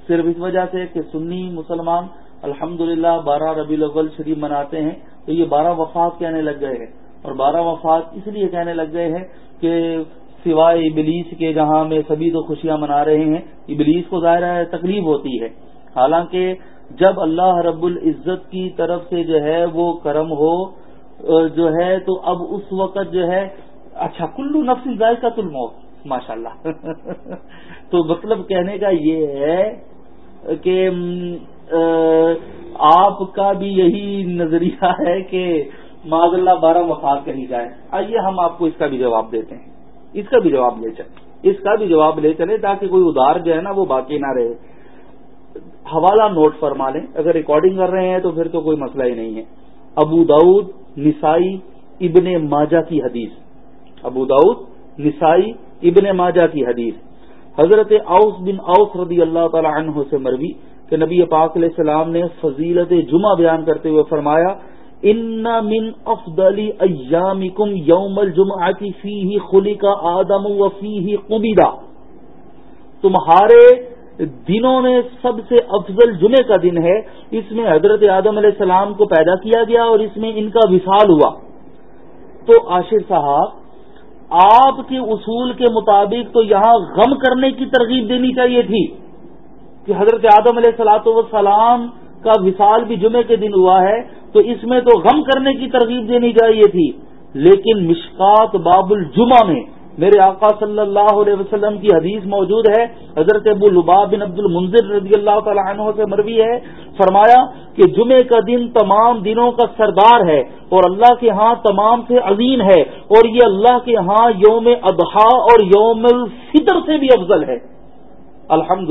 صرف اس وجہ سے کہ سنی مسلمان الحمد للہ بارہ ربی الاول شریف مناتے ہیں، تو یہ بارہ وفات کہنے لگ گئے ہیں۔ اور بارہ وفات اس لیے کہنے لگ گئے ہیں کہ سوائے ابلیس کے جہاں میں سبھی تو خوشیاں منا رہے ہیں، ابلیس کو ظاہر ہے تکلیف ہوتی ہے۔ حالانکہ جب اللہ رب العزت کی طرف سے جو ہے وہ کرم ہو جو ہے تو اب اس وقت جو ہے اچھا کلو نفس ذائقہ الموت ماشاء اللہ تو مطلب کہنے کا یہ ہے کہ آپ کا بھی یہی نظریہ ہے کہ معذ اللہ بارہ وفات کہی جائے۔ آئیے ہم آپ کو اس کا بھی جواب دیتے ہیں۔ اس کا بھی جواب لے چلے۔ اس کا بھی جواب لے چلے تاکہ کوئی ادار جو ہے نا وہ باقی نہ رہے۔ حوالہ نوٹ فرما لیں۔ اگر ریکارڈنگ کر رہے ہیں تو پھر تو کوئی مسئلہ ہی نہیں ہے۔ ابو داود نسائی ابن ماجہ کی حدیث۔ ابو داود نسائی ابن ماجہ کی حدیث۔ حضرت اوس بن اوس رضی اللہ تعالی عنہ سے مروی کہ نبی پاک علیہ السلام نے فضیلت جمعہ بیان کرتے ہوئے فرمایا ان من افضل ایامکم یوم الجمعہ کی فی ہی خلی کا آدم و فی ہی قبیدہ تمہارے دنوں میں سب سے افضل جمعے کا دن ہے. اس میں حضرت آدم علیہ السلام کو پیدا کیا گیا اور اس میں ان کا وصال ہوا. تو عاشر صاحب، آپ کے اصول کے مطابق تو یہاں غم کرنے کی ترغیب دینی چاہیے تھی کہ حضرت آدم علیہ السلاۃ والسلام کا وصال بھی جمعے کے دن ہوا ہے تو اس میں تو غم کرنے کی ترغیب دینی چاہیے تھی۔ لیکن مشکات باب الجمہ میں میرے آقا صلی اللہ علیہ وسلم کی حدیث موجود ہے۔ حضرت ابو لبا بن عبد المنظر رضی اللہ تعالیٰ عنہ سے مروی ہے۔ فرمایا کہ جمعے کا دن تمام دنوں کا سردار ہے اور اللہ کے ہاں تمام سے عظیم ہے اور یہ اللہ کے ہاں یوم اضحیٰ اور یوم الفطر سے بھی افضل ہے۔ الحمد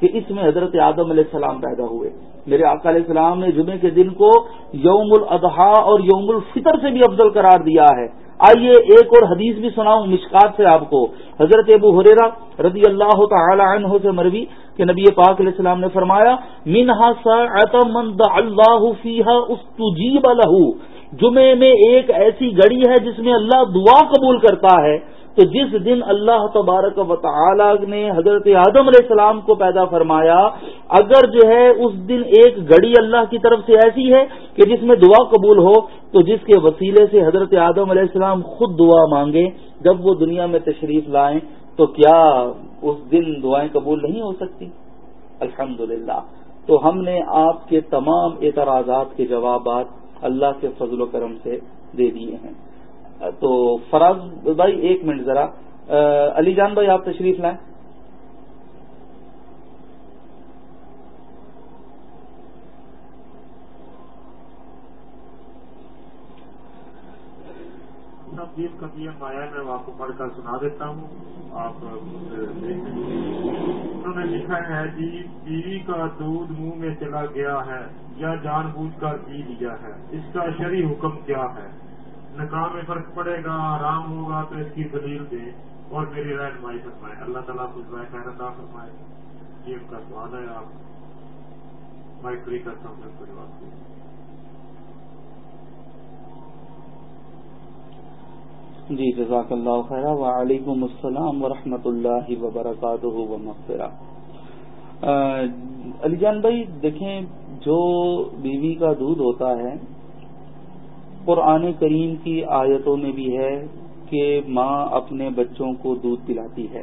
کہ اس میں حضرت آدم علیہ السلام پیدا ہوئے۔ میرے آقا علیہ السلام نے جمعے کے دن کو یوم الاضحیٰ اور یوم الفطر سے بھی افضل قرار دیا ہے۔ آئیے ایک اور حدیث بھی سناؤں مشکات سے آپ کو۔ حضرت ابو حریرا رضی اللہ تعالی عنہ سے مروی کہ نبی پاک علیہ السلام نے فرمایا، منہا اللہ فیحا استجیب له جمعے میں ایک ایسی گڑی ہے جس میں اللہ دعا قبول کرتا ہے۔ تو جس دن اللہ تبارک و تعالی نے حضرت آدم علیہ السلام کو پیدا فرمایا، اگر جو ہے اس دن ایک گڑی اللہ کی طرف سے ایسی ہے کہ جس میں دعا قبول ہو، تو جس کے وسیلے سے حضرت آدم علیہ السلام خود دعا مانگے، جب وہ دنیا میں تشریف لائیں، تو کیا اس دن دعائیں قبول نہیں ہو سکتی؟ الحمد تو ہم نے آپ کے تمام اعتراضات کے جوابات اللہ کے فضل و کرم سے دے دیے ہیں۔ تو فراز بھائی، ایک منٹ ذرا۔ علی جان بھائی، آپ تشریف لائیں۔ جی، کا نیم آیا میں آپ کو پڑھ کر سنا دیتا ہوں۔ آپ انہوں نے لکھا ہے جی بیوی کا دودھ منہ میں چلا گیا ہے یا جان بوجھ کر پی لیا ہے۔ اس کا شری حکم کیا ہے؟ نکاح میں فرق پڑے گا آرام ہوگا تو اس کی دلیل دے اور میری رہنمائی فرمائے۔ اللہ تعالیٰ کچھ رائے خیر فرمائے۔ یہ ان کا سوال ہے، آپ میں فری کرتا ہوں اس کو جواب دوں جی جزاک اللہ خیر وعلیکم السلام ورحمۃ اللہ وبرکاتہ و مغفرہ علی جان بھائی، دیکھیں جو بیوی کا دودھ ہوتا ہے قرآن کریم کی آیتوں میں بھی ہے کہ ماں اپنے بچوں کو دودھ پلاتی ہے۔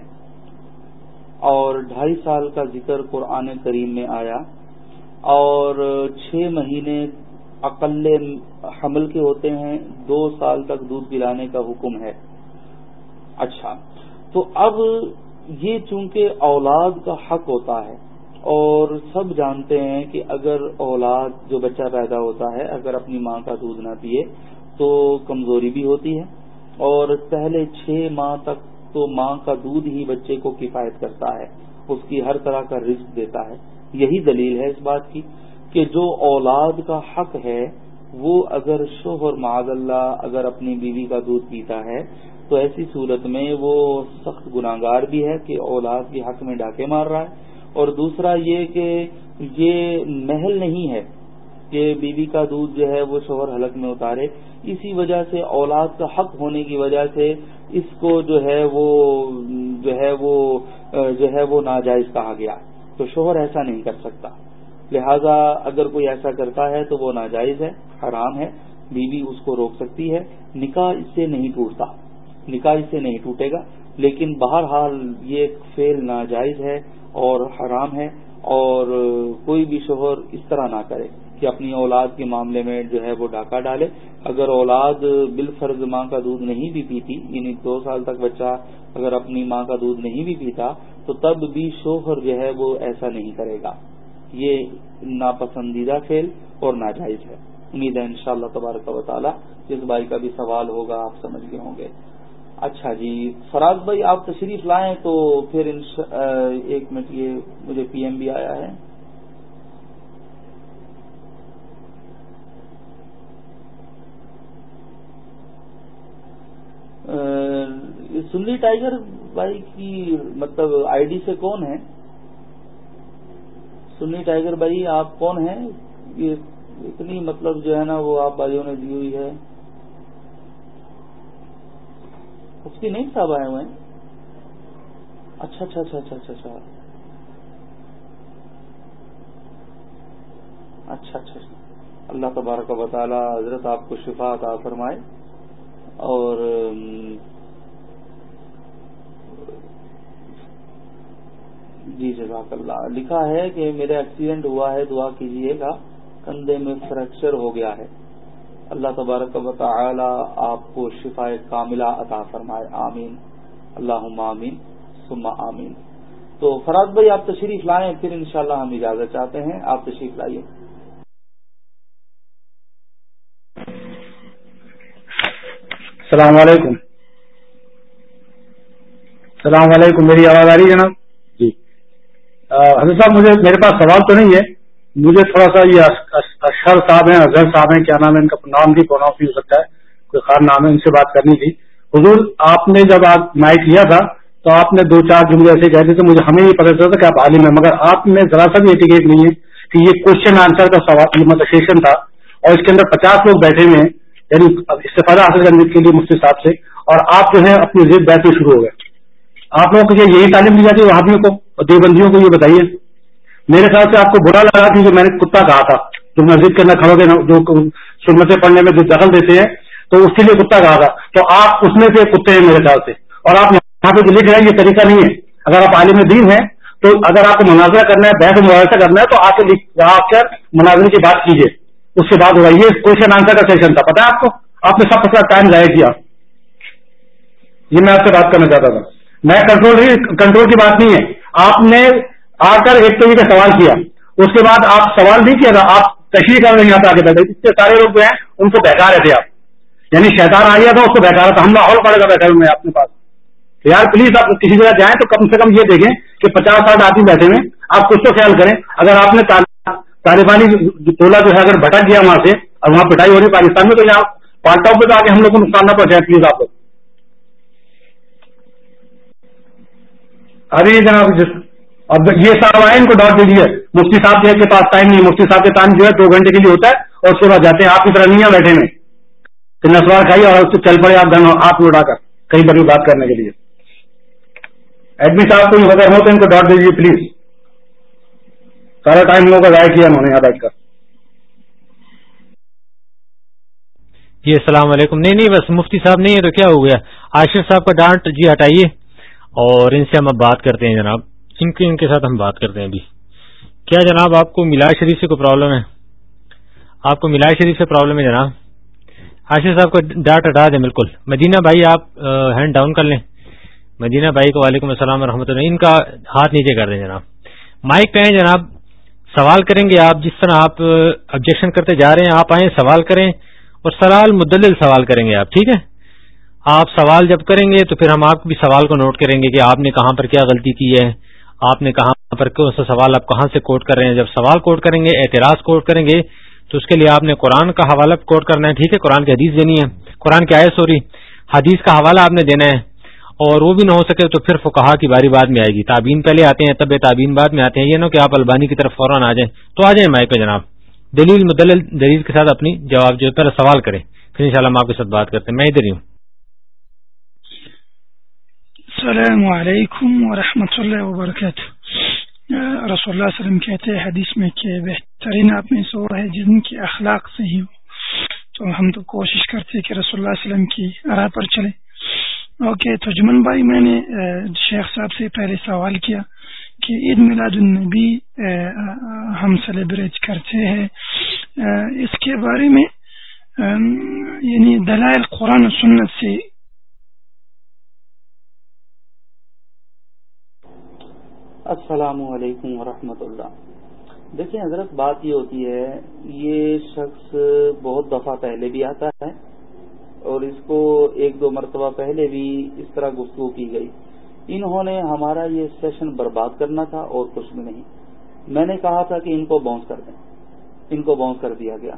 اور ڈھائی سال کا ذکر قرآن کریم میں آیا۔ اور چھ مہینے اقل حمل کے ہوتے ہیں، دو سال تک دودھ پلانے کا حکم ہے۔ اچھا تو اب یہ چونکہ اولاد کا حق ہوتا ہے اور سب جانتے ہیں کہ اگر اولاد جو بچہ پیدا ہوتا ہے، اگر اپنی ماں کا دودھ نہ پیے، تو کمزوری بھی ہوتی ہے۔ اور پہلے چھ ماہ تک تو ماں کا دودھ ہی بچے کو کفایت کرتا ہے، اس کی ہر طرح کا رزق دیتا ہے۔ یہی دلیل ہے اس بات کی کہ جو اولاد کا حق ہے، وہ اگر شوہر معذ اللہ اگر اپنی بیوی کا دودھ پیتا ہے، تو ایسی صورت میں وہ سخت گناگار بھی ہے کہ اولاد کے حق میں ڈاکے مار رہا ہے۔ اور دوسرا یہ کہ یہ محل نہیں ہے کہ بیوی کا دودھ جو ہے وہ شوہر حلق میں اتارے۔ اسی وجہ سے اولاد کا حق ہونے کی وجہ سے اس کو جو ہے وہ، جو ہے وہ، جو ہے وہ ناجائز کہا گیا۔ تو شوہر ایسا نہیں کر سکتا۔ لہذا اگر کوئی ایسا کرتا ہے تو وہ ناجائز ہے، حرام ہے۔ بیوی اس کو روک سکتی ہے۔ نکاح اس سے نہیں ٹوٹتا۔ نکاح اس سے نہیں ٹوٹے گا۔ لیکن بہرحال یہ فیل ناجائز ہے۔ اور حرام ہے اور کوئی بھی شوہر اس طرح نہ کرے کہ اپنی اولاد کے معاملے میں جو ہے وہ ڈاکہ ڈالے۔ اگر اولاد بال فرض ماں کا دودھ نہیں بھی پیتی یعنی دو سال تک بچہ اگر اپنی ماں کا دودھ نہیں بھی پیتا، تو تب بھی شوہر جو ہے وہ ایسا نہیں کرے گا۔ یہ ناپسندیدہ کھیل اور ناجائز ہے۔ امید ہے انشاءاللہ تبارک و تعالی جس بھائی کا بھی سوال ہوگا، آپ سمجھ گئے ہوں گے۔ اچھا جی فراز بھائی آپ تشریف لائیں تو پھر ایک منٹ، یہ مجھے پی ایم بھی آیا ہے۔ سنی ٹائیگر بھائی کی مطلب آئی ڈی سے کون ہے سنی ٹائیگر بھائی، آپ کون ہیں؟ یہ اتنی مطلب جو ہے نا وہ آپ بھائیوں نے دی ہوئی ہے۔ مفتی نہیں صاحب آئے ہوئے ہیں؟ اچھا،, اچھا اچھا اچھا اچھا اچھا اچھا۔ اچھا اچھا اللہ تبارک و تعالی حضرت آپ کو شفا عطا فرمائے اور جی جزاک اللہ۔ لکھا ہے کہ میرا ایکسیڈنٹ ہوا ہے، دعا کیجیے گا، کندھے میں فریکچر ہو گیا ہے۔ اللہ تبارک و تعالی آپ کو شفا کاملہ عطا فرمائے آمین۔ اللہ آمین سما آمین۔ تو فراز بھائی آپ تشریف لائیں پھر انشاءاللہ ہم اجازت چاہتے ہیں۔ آپ تشریف لائیے۔ السلام علیکم۔ السلام علیکم میری آواز آ رہی ہے جناب؟ جی۔ حضرت صاحب مجھے میرے پاس سوال تو نہیں ہے۔ مجھے تھوڑا سا یہ اشر صاحب ہیں، اظہر صاحب ہیں، کیا نام ہے، ان کا نام بھی پروناؤنس بھی ہو سکتا ہے، کوئی خاص نام ہے، ان سے بات کرنی تھی۔ حضور، آپ نے جب آپ مائک لیا تھا، تو آپ نے دو چار جملے ایسے کہہ دیے تھے، مجھے ہمیں یہ پتا چلتا کہ آپ عالم ہیں، مگر آپ نے ذرا سا بھی ایٹیکیٹ نہیں ہے کہ یہ کوشچن آنسر کا سوال مطلب سیشن تھا۔ اور اس کے اندر پچاس لوگ بیٹھے ہوئے ہیں یعنی استفادہ حاصل کرنے کے لیے مفتی صاحب سے، اور آپ جو ہے اپنی ضد بیٹھنے شروع ہو گئے۔ آپ لوگوں کو یہی تعلیم دی جاتی ہے؟ وہاں کو اور دیوبندیوں کو یہ بتائیے۔ میرے خیال سے آپ کو برا لگا کہ جو میں نے کتا کہا تھا۔ جو مسجد کے اندر کھڑو گے جو سنتیں پڑھنے میں جو دخل دیتے ہیں، تو اس کے لیے کتا کہا تھا۔ تو آپ اس میں سے کتے ہیں میرے خیال سے۔ اور آپ یہاں پہ لکھ رہے ہیں، یہ طریقہ نہیں ہے۔ اگر آپ عالم دین ہیں، تو اگر آپ کو مناظرہ کرنا ہے بحث مباحثہ کرنا ہے، تو آ کے آ کر مناظرے کی بات کیجیے اس کے بعد ہوگا یہ کوشچن آنسر کا سیشن تھا پتا آپ کو؟ آپ نے سب سے ٹائم ضائع کیا۔ یہ میں آپ سے بات کرنا چاہتا تھا۔ میں کنٹرول کنٹرول کی بات نہیں ہے۔ آپ نے آ کر ایک طریقے کا سوال کیا۔ اس کے بعد آپ سوال نہیں کیا تھا، آپ تشریح کر رہے آ کے بیٹھے اتنے سارے لوگ جو ہیں، ان کو بہکا رہے تھے آپ۔ یعنی شیطان آ گیا تھا، اس کو بہکا رہا تھا۔ ہم ماحول پڑے گا بیٹھے ہوئے آپ کے پاس۔ یار پلیز آپ کسی جگہ جائیں تو کم سے کم یہ دیکھیں کہ پچاس ساٹھ آدمی بیٹھے ہوئے آپ کچھ تو خیال کریں۔ اگر آپ نے طالبانی ٹولہ جو ہے، اگر بھٹک گیا وہاں سے اور وہاں پٹائی ہو رہی پاکستان میں، تو یہاں پالٹاؤ پہ تو آگے ہم لوگ کو نقصان نہ پہنچائے پلیز آپ لوگ ابھی جناب اب یہ صاحب آئے ان کو ڈاٹ دیجیے مفتی صاحب کے پاس ٹائم نہیں، مفتی صاحب کے ٹائم جو ہے دو گھنٹے کے لیے ہوتا ہے اور اس کے بعد جاتے ہیں۔ آپ کی طرح نہیں بیٹھے میں۔ کہ نسوار کھائیے اور اس سے چل پڑے، آپ دونوں آپ اڑا کر۔ کہیں پر بھی بات کرنے کے لیے۔ ایڈمی صاحب کو اگر ہو تو ان کو ڈاٹ دیجیے پلیز سارا ٹائم لوگوں کا ضائع کیا انہوں نے یہاں بیٹھ کر۔ جی السلام علیکم۔ نہیں نہیں، بس مفتی صاحب نہیں ہے تو کیا ہو گیا؟ عاشر صاحب کا ڈانٹ جی ہٹائیے۔ اور ان سے ہم اب بات کرتے ہیں جناب۔ ان کے ان کے ساتھ ہم بات کرتے ہیں ابھی۔ کیا جناب آپ کو ملا شریف سے کوئی پرابلم ہے؟ آپ کو ملا شریف سے پرابلم ہے جناب؟ آشر صاحب کو ڈاٹ ہٹا دیں بالکل۔ مدینہ بھائی آپ ہینڈ ڈاؤن کر لیں۔ مدینہ بھائی کو وعلیکم السلام و اللہ۔ ان کا ہاتھ نیچے کر دیں جناب۔ مائک پہ ہیں جناب۔ سوال کریں گے آپ جس طرح آپ آبجیکشن کرتے جا رہے ہیں، آپ آئیں، سوال کریں اور سوال مدلل سوال کریں گے آپ، ٹھیک ہے؟ آپ سوال جب کریں گے تو پھر ہم آپ بھی سوال کو نوٹ کریں گے کہ آپ نے کہاں پر کیا غلطی کی ہے۔ آپ نے کہاں پر سوال آپ کہاں سے کوٹ کر رہے ہیں؟ جب سوال کوٹ کریں گے، اعتراض کوٹ کریں گے، تو اس کے لیے آپ نے قرآن کا حوالہ کوٹ کرنا ہے، ٹھیک ہے؟ قرآن کی حدیث دینی ہے۔ قرآن کی آئے سوری، حدیث کا حوالہ آپ نے دینا ہے۔ اور وہ بھی نہ ہو سکے تو پھر کہا کی باری بعد میں آئے گی۔ تعبین پہلے آتے ہیں طب تعبین بعد میں آتے ہیں۔ یہ نو کہ آپ البانی کی طرف فوراً آ جائیں۔ تو آ جائیں مائک جناب۔ دلیل مدل دلیل کے ساتھ اپنی جواب جو پہلے سوال کریں۔ پھر ان شاء اللہ ہم آپ کے ساتھ بات کرتے ہیں۔ میں ادھر ہی ہوں۔ السلام علیکم ورحمۃ اللہ وبرکاتہ۔ رسول اللہ علیہ وسلم کہتے ہیں حدیث میں کہ بہترین آپ میں سو ہے جن کے اخلاق سے ہی ہو۔ تو ہم تو کوشش کرتے کہ رسول اللہ علیہ وسلم کی راہ پر چلے اوکے، تو جمن بھائی میں نے شیخ صاحب سے پہلے سوال کیا کہ عید میلاد النبی ہم سیلیبریٹ کرتے ہیں۔ اس کے بارے میں یعنی دلائل قرآن و سنت سے السلام علیکم ورحمۃ اللہ۔ دیکھیں حضرت بات یہ ہوتی ہے، یہ شخص بہت دفعہ پہلے بھی آتا ہے اور اس کو ایک دو مرتبہ پہلے بھی اس طرح گفتگو کی گئی۔ انہوں نے ہمارا یہ سیشن برباد کرنا تھا اور کچھ بھی نہیں۔ میں نے کہا تھا کہ ان کو باؤنس کر دیں۔ ان کو باؤنس کر دیا گیا۔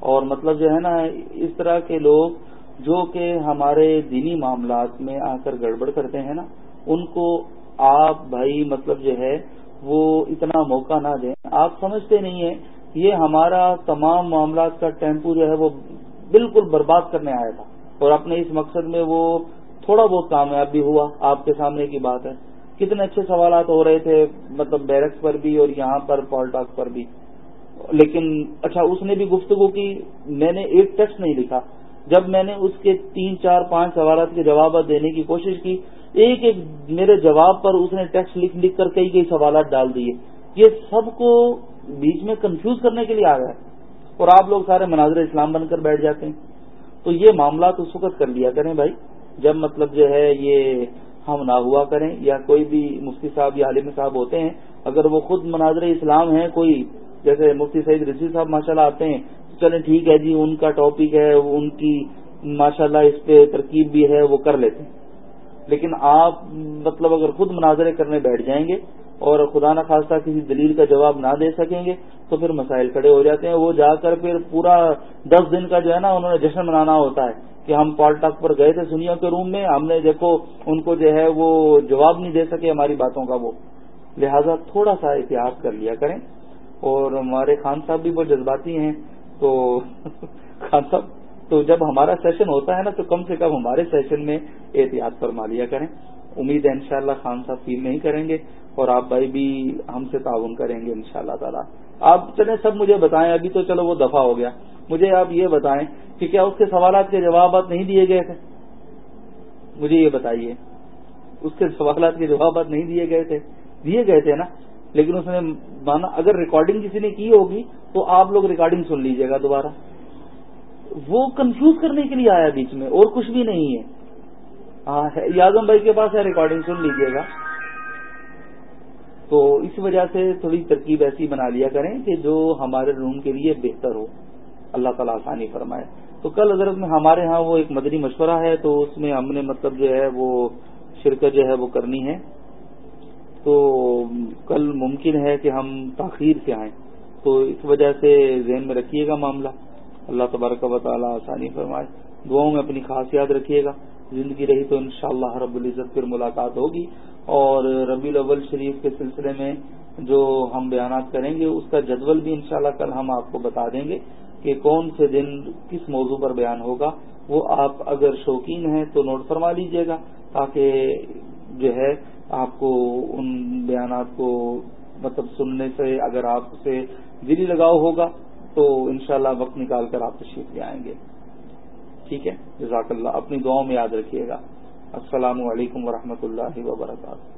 اور مطلب جو ہے نا، اس طرح کے لوگ جو کہ ہمارے دینی معاملات میں آ کر گڑبڑ کرتے ہیں نا، ان کو آپ بھائی مطلب جو ہے وہ اتنا موقع نہ دیں۔ آپ سمجھتے نہیں ہیں، یہ ہمارا تمام معاملات کا ٹیمپو جو ہے وہ بالکل برباد کرنے آیا تھا۔ اور اپنے اس مقصد میں وہ تھوڑا بہت کامیاب بھی ہوا۔ آپ کے سامنے کی بات ہے۔ کتنے اچھے سوالات ہو رہے تھے مطلب بیرکس پر بھی اور یہاں پر پال ٹاک پر بھی۔ لیکن اچھا اس نے بھی گفتگو کی۔ میں نے ایک ٹیکسٹ نہیں لکھا۔ جب میں نے اس کے تین، چار، پانچ سوالات کے جوابات دینے کی کوشش کی ایک ایک میرے جواب پر اس نے ٹیکسٹ لکھ لکھ کر کئی کئی سوالات ڈال دیے۔ یہ سب کو بیچ میں کنفیوز کرنے کے لیے آ گیا۔ اور آپ لوگ سارے مناظر اسلام بن کر بیٹھ جاتے ہیں۔ تو یہ معاملات اس وقت کر لیا کریں بھائی۔ جب مطلب جو ہے یہ ہم نہ ہوا کریں یا کوئی بھی مفتی صاحب یا عالم صاحب ہوتے ہیں، اگر وہ خود مناظر اسلام ہیں، کوئی جیسے مفتی سعید رشید صاحب ماشاء آتے ہیں چلیں ٹھیک ہے جی ان کا ٹاپک ہے، ان کی ماشاء اللہ اس پہ ترکیب بھی ہے، وہ کر لیتے ہیں۔ لیکن آپ مطلب اگر خود مناظرے کرنے بیٹھ جائیں گے اور خدا نہ خاصہ کسی دلیل کا جواب نہ دے سکیں گے، تو پھر مسائل کھڑے ہو جاتے ہیں۔ وہ جا کر پھر پورا دس دن کا جو ہے نا انہوں نے جشن منانا ہوتا ہے کہ ہم پال ٹاک پر گئے تھے سنیا کے روم میں، ہم نے دیکھو ان کو جو ہے وہ جواب نہیں دے سکے ہماری باتوں کا وہ۔ لہذا تھوڑا سا احتیاط کر لیا کریں۔ اور ہمارے خان صاحب بھی بہت جذباتی ہیں، تو خان صاحب تو جب ہمارا سیشن ہوتا ہے نا تو کم سے کم ہمارے سیشن میں احتیاط فرما لیا کریں۔ امید ہے انشاءاللہ خان صاحب فیل نہیں کریں گے اور آپ بھائی بھی ہم سے تعاون کریں گے انشاءاللہ شاء تعالیٰ۔ آپ چلیں سب مجھے بتائیں، ابھی تو چلو وہ دفاع ہو گیا۔ مجھے آپ یہ بتائیں کہ کیا اس کے سوالات کے جوابات نہیں دیے گئے تھے؟ مجھے یہ بتائیے، اس کے سوالات کے جوابات نہیں دیے گئے تھے؟ دیے گئے تھے نا، لیکن اس نے مانا اگر ریکارڈنگ کسی نے کی ہوگی تو آپ لوگ ریکارڈنگ سن لیجیے گا دوبارہ۔ وہ کنفیوز کرنے کے لیے آیا بیچ میں، اور کچھ بھی نہیں ہے۔ یادم بھائی کے پاس ہے ریکارڈنگ سن لیجیے گا۔ تو اس وجہ سے تھوڑی ترکیب ایسی بنا لیا کریں کہ جو ہمارے روم کے لیے بہتر ہو۔ اللہ تعالیٰ آسانی فرمائے۔ تو کل حضرت میں ہمارے ہاں وہ ایک مدنی مشورہ ہے، تو اس میں ہم نے مطلب جو ہے وہ شرکت جو ہے وہ کرنی ہے۔ تو کل ممکن ہے کہ ہم تاخیر سے آئیں۔ تو اس وجہ سے ذہن میں رکھیے گا معاملہ۔ اللہ تبارک و تعالیٰ آسانی فرمائے۔ دعاؤں میں اپنی خاص یاد رکھیے گا۔ زندگی رہی تو انشاءاللہ رب العزت پھر ملاقات ہوگی۔ اور ربی الاول شریف کے سلسلے میں جو ہم بیانات کریں گے، اس کا جدول بھی انشاءاللہ کل ہم آپ کو بتا دیں گے کہ کون سے دن کس موضوع پر بیان ہوگا۔ وہ آپ اگر شوقین ہیں تو نوٹ فرما لیجیے گا تاکہ جو ہے آپ کو ان بیانات کو مطلب سننے سے، اگر آپ سے دلی لگاؤ ہوگا تو انشاءاللہ وقت نکال کر آپ تشریف لے آئیں گے۔ ٹھیک ہے؟ جزاک اللہ، اپنی دعاؤں میں یاد رکھیے گا۔ السلام علیکم ورحمۃ اللہ وبرکاتہ۔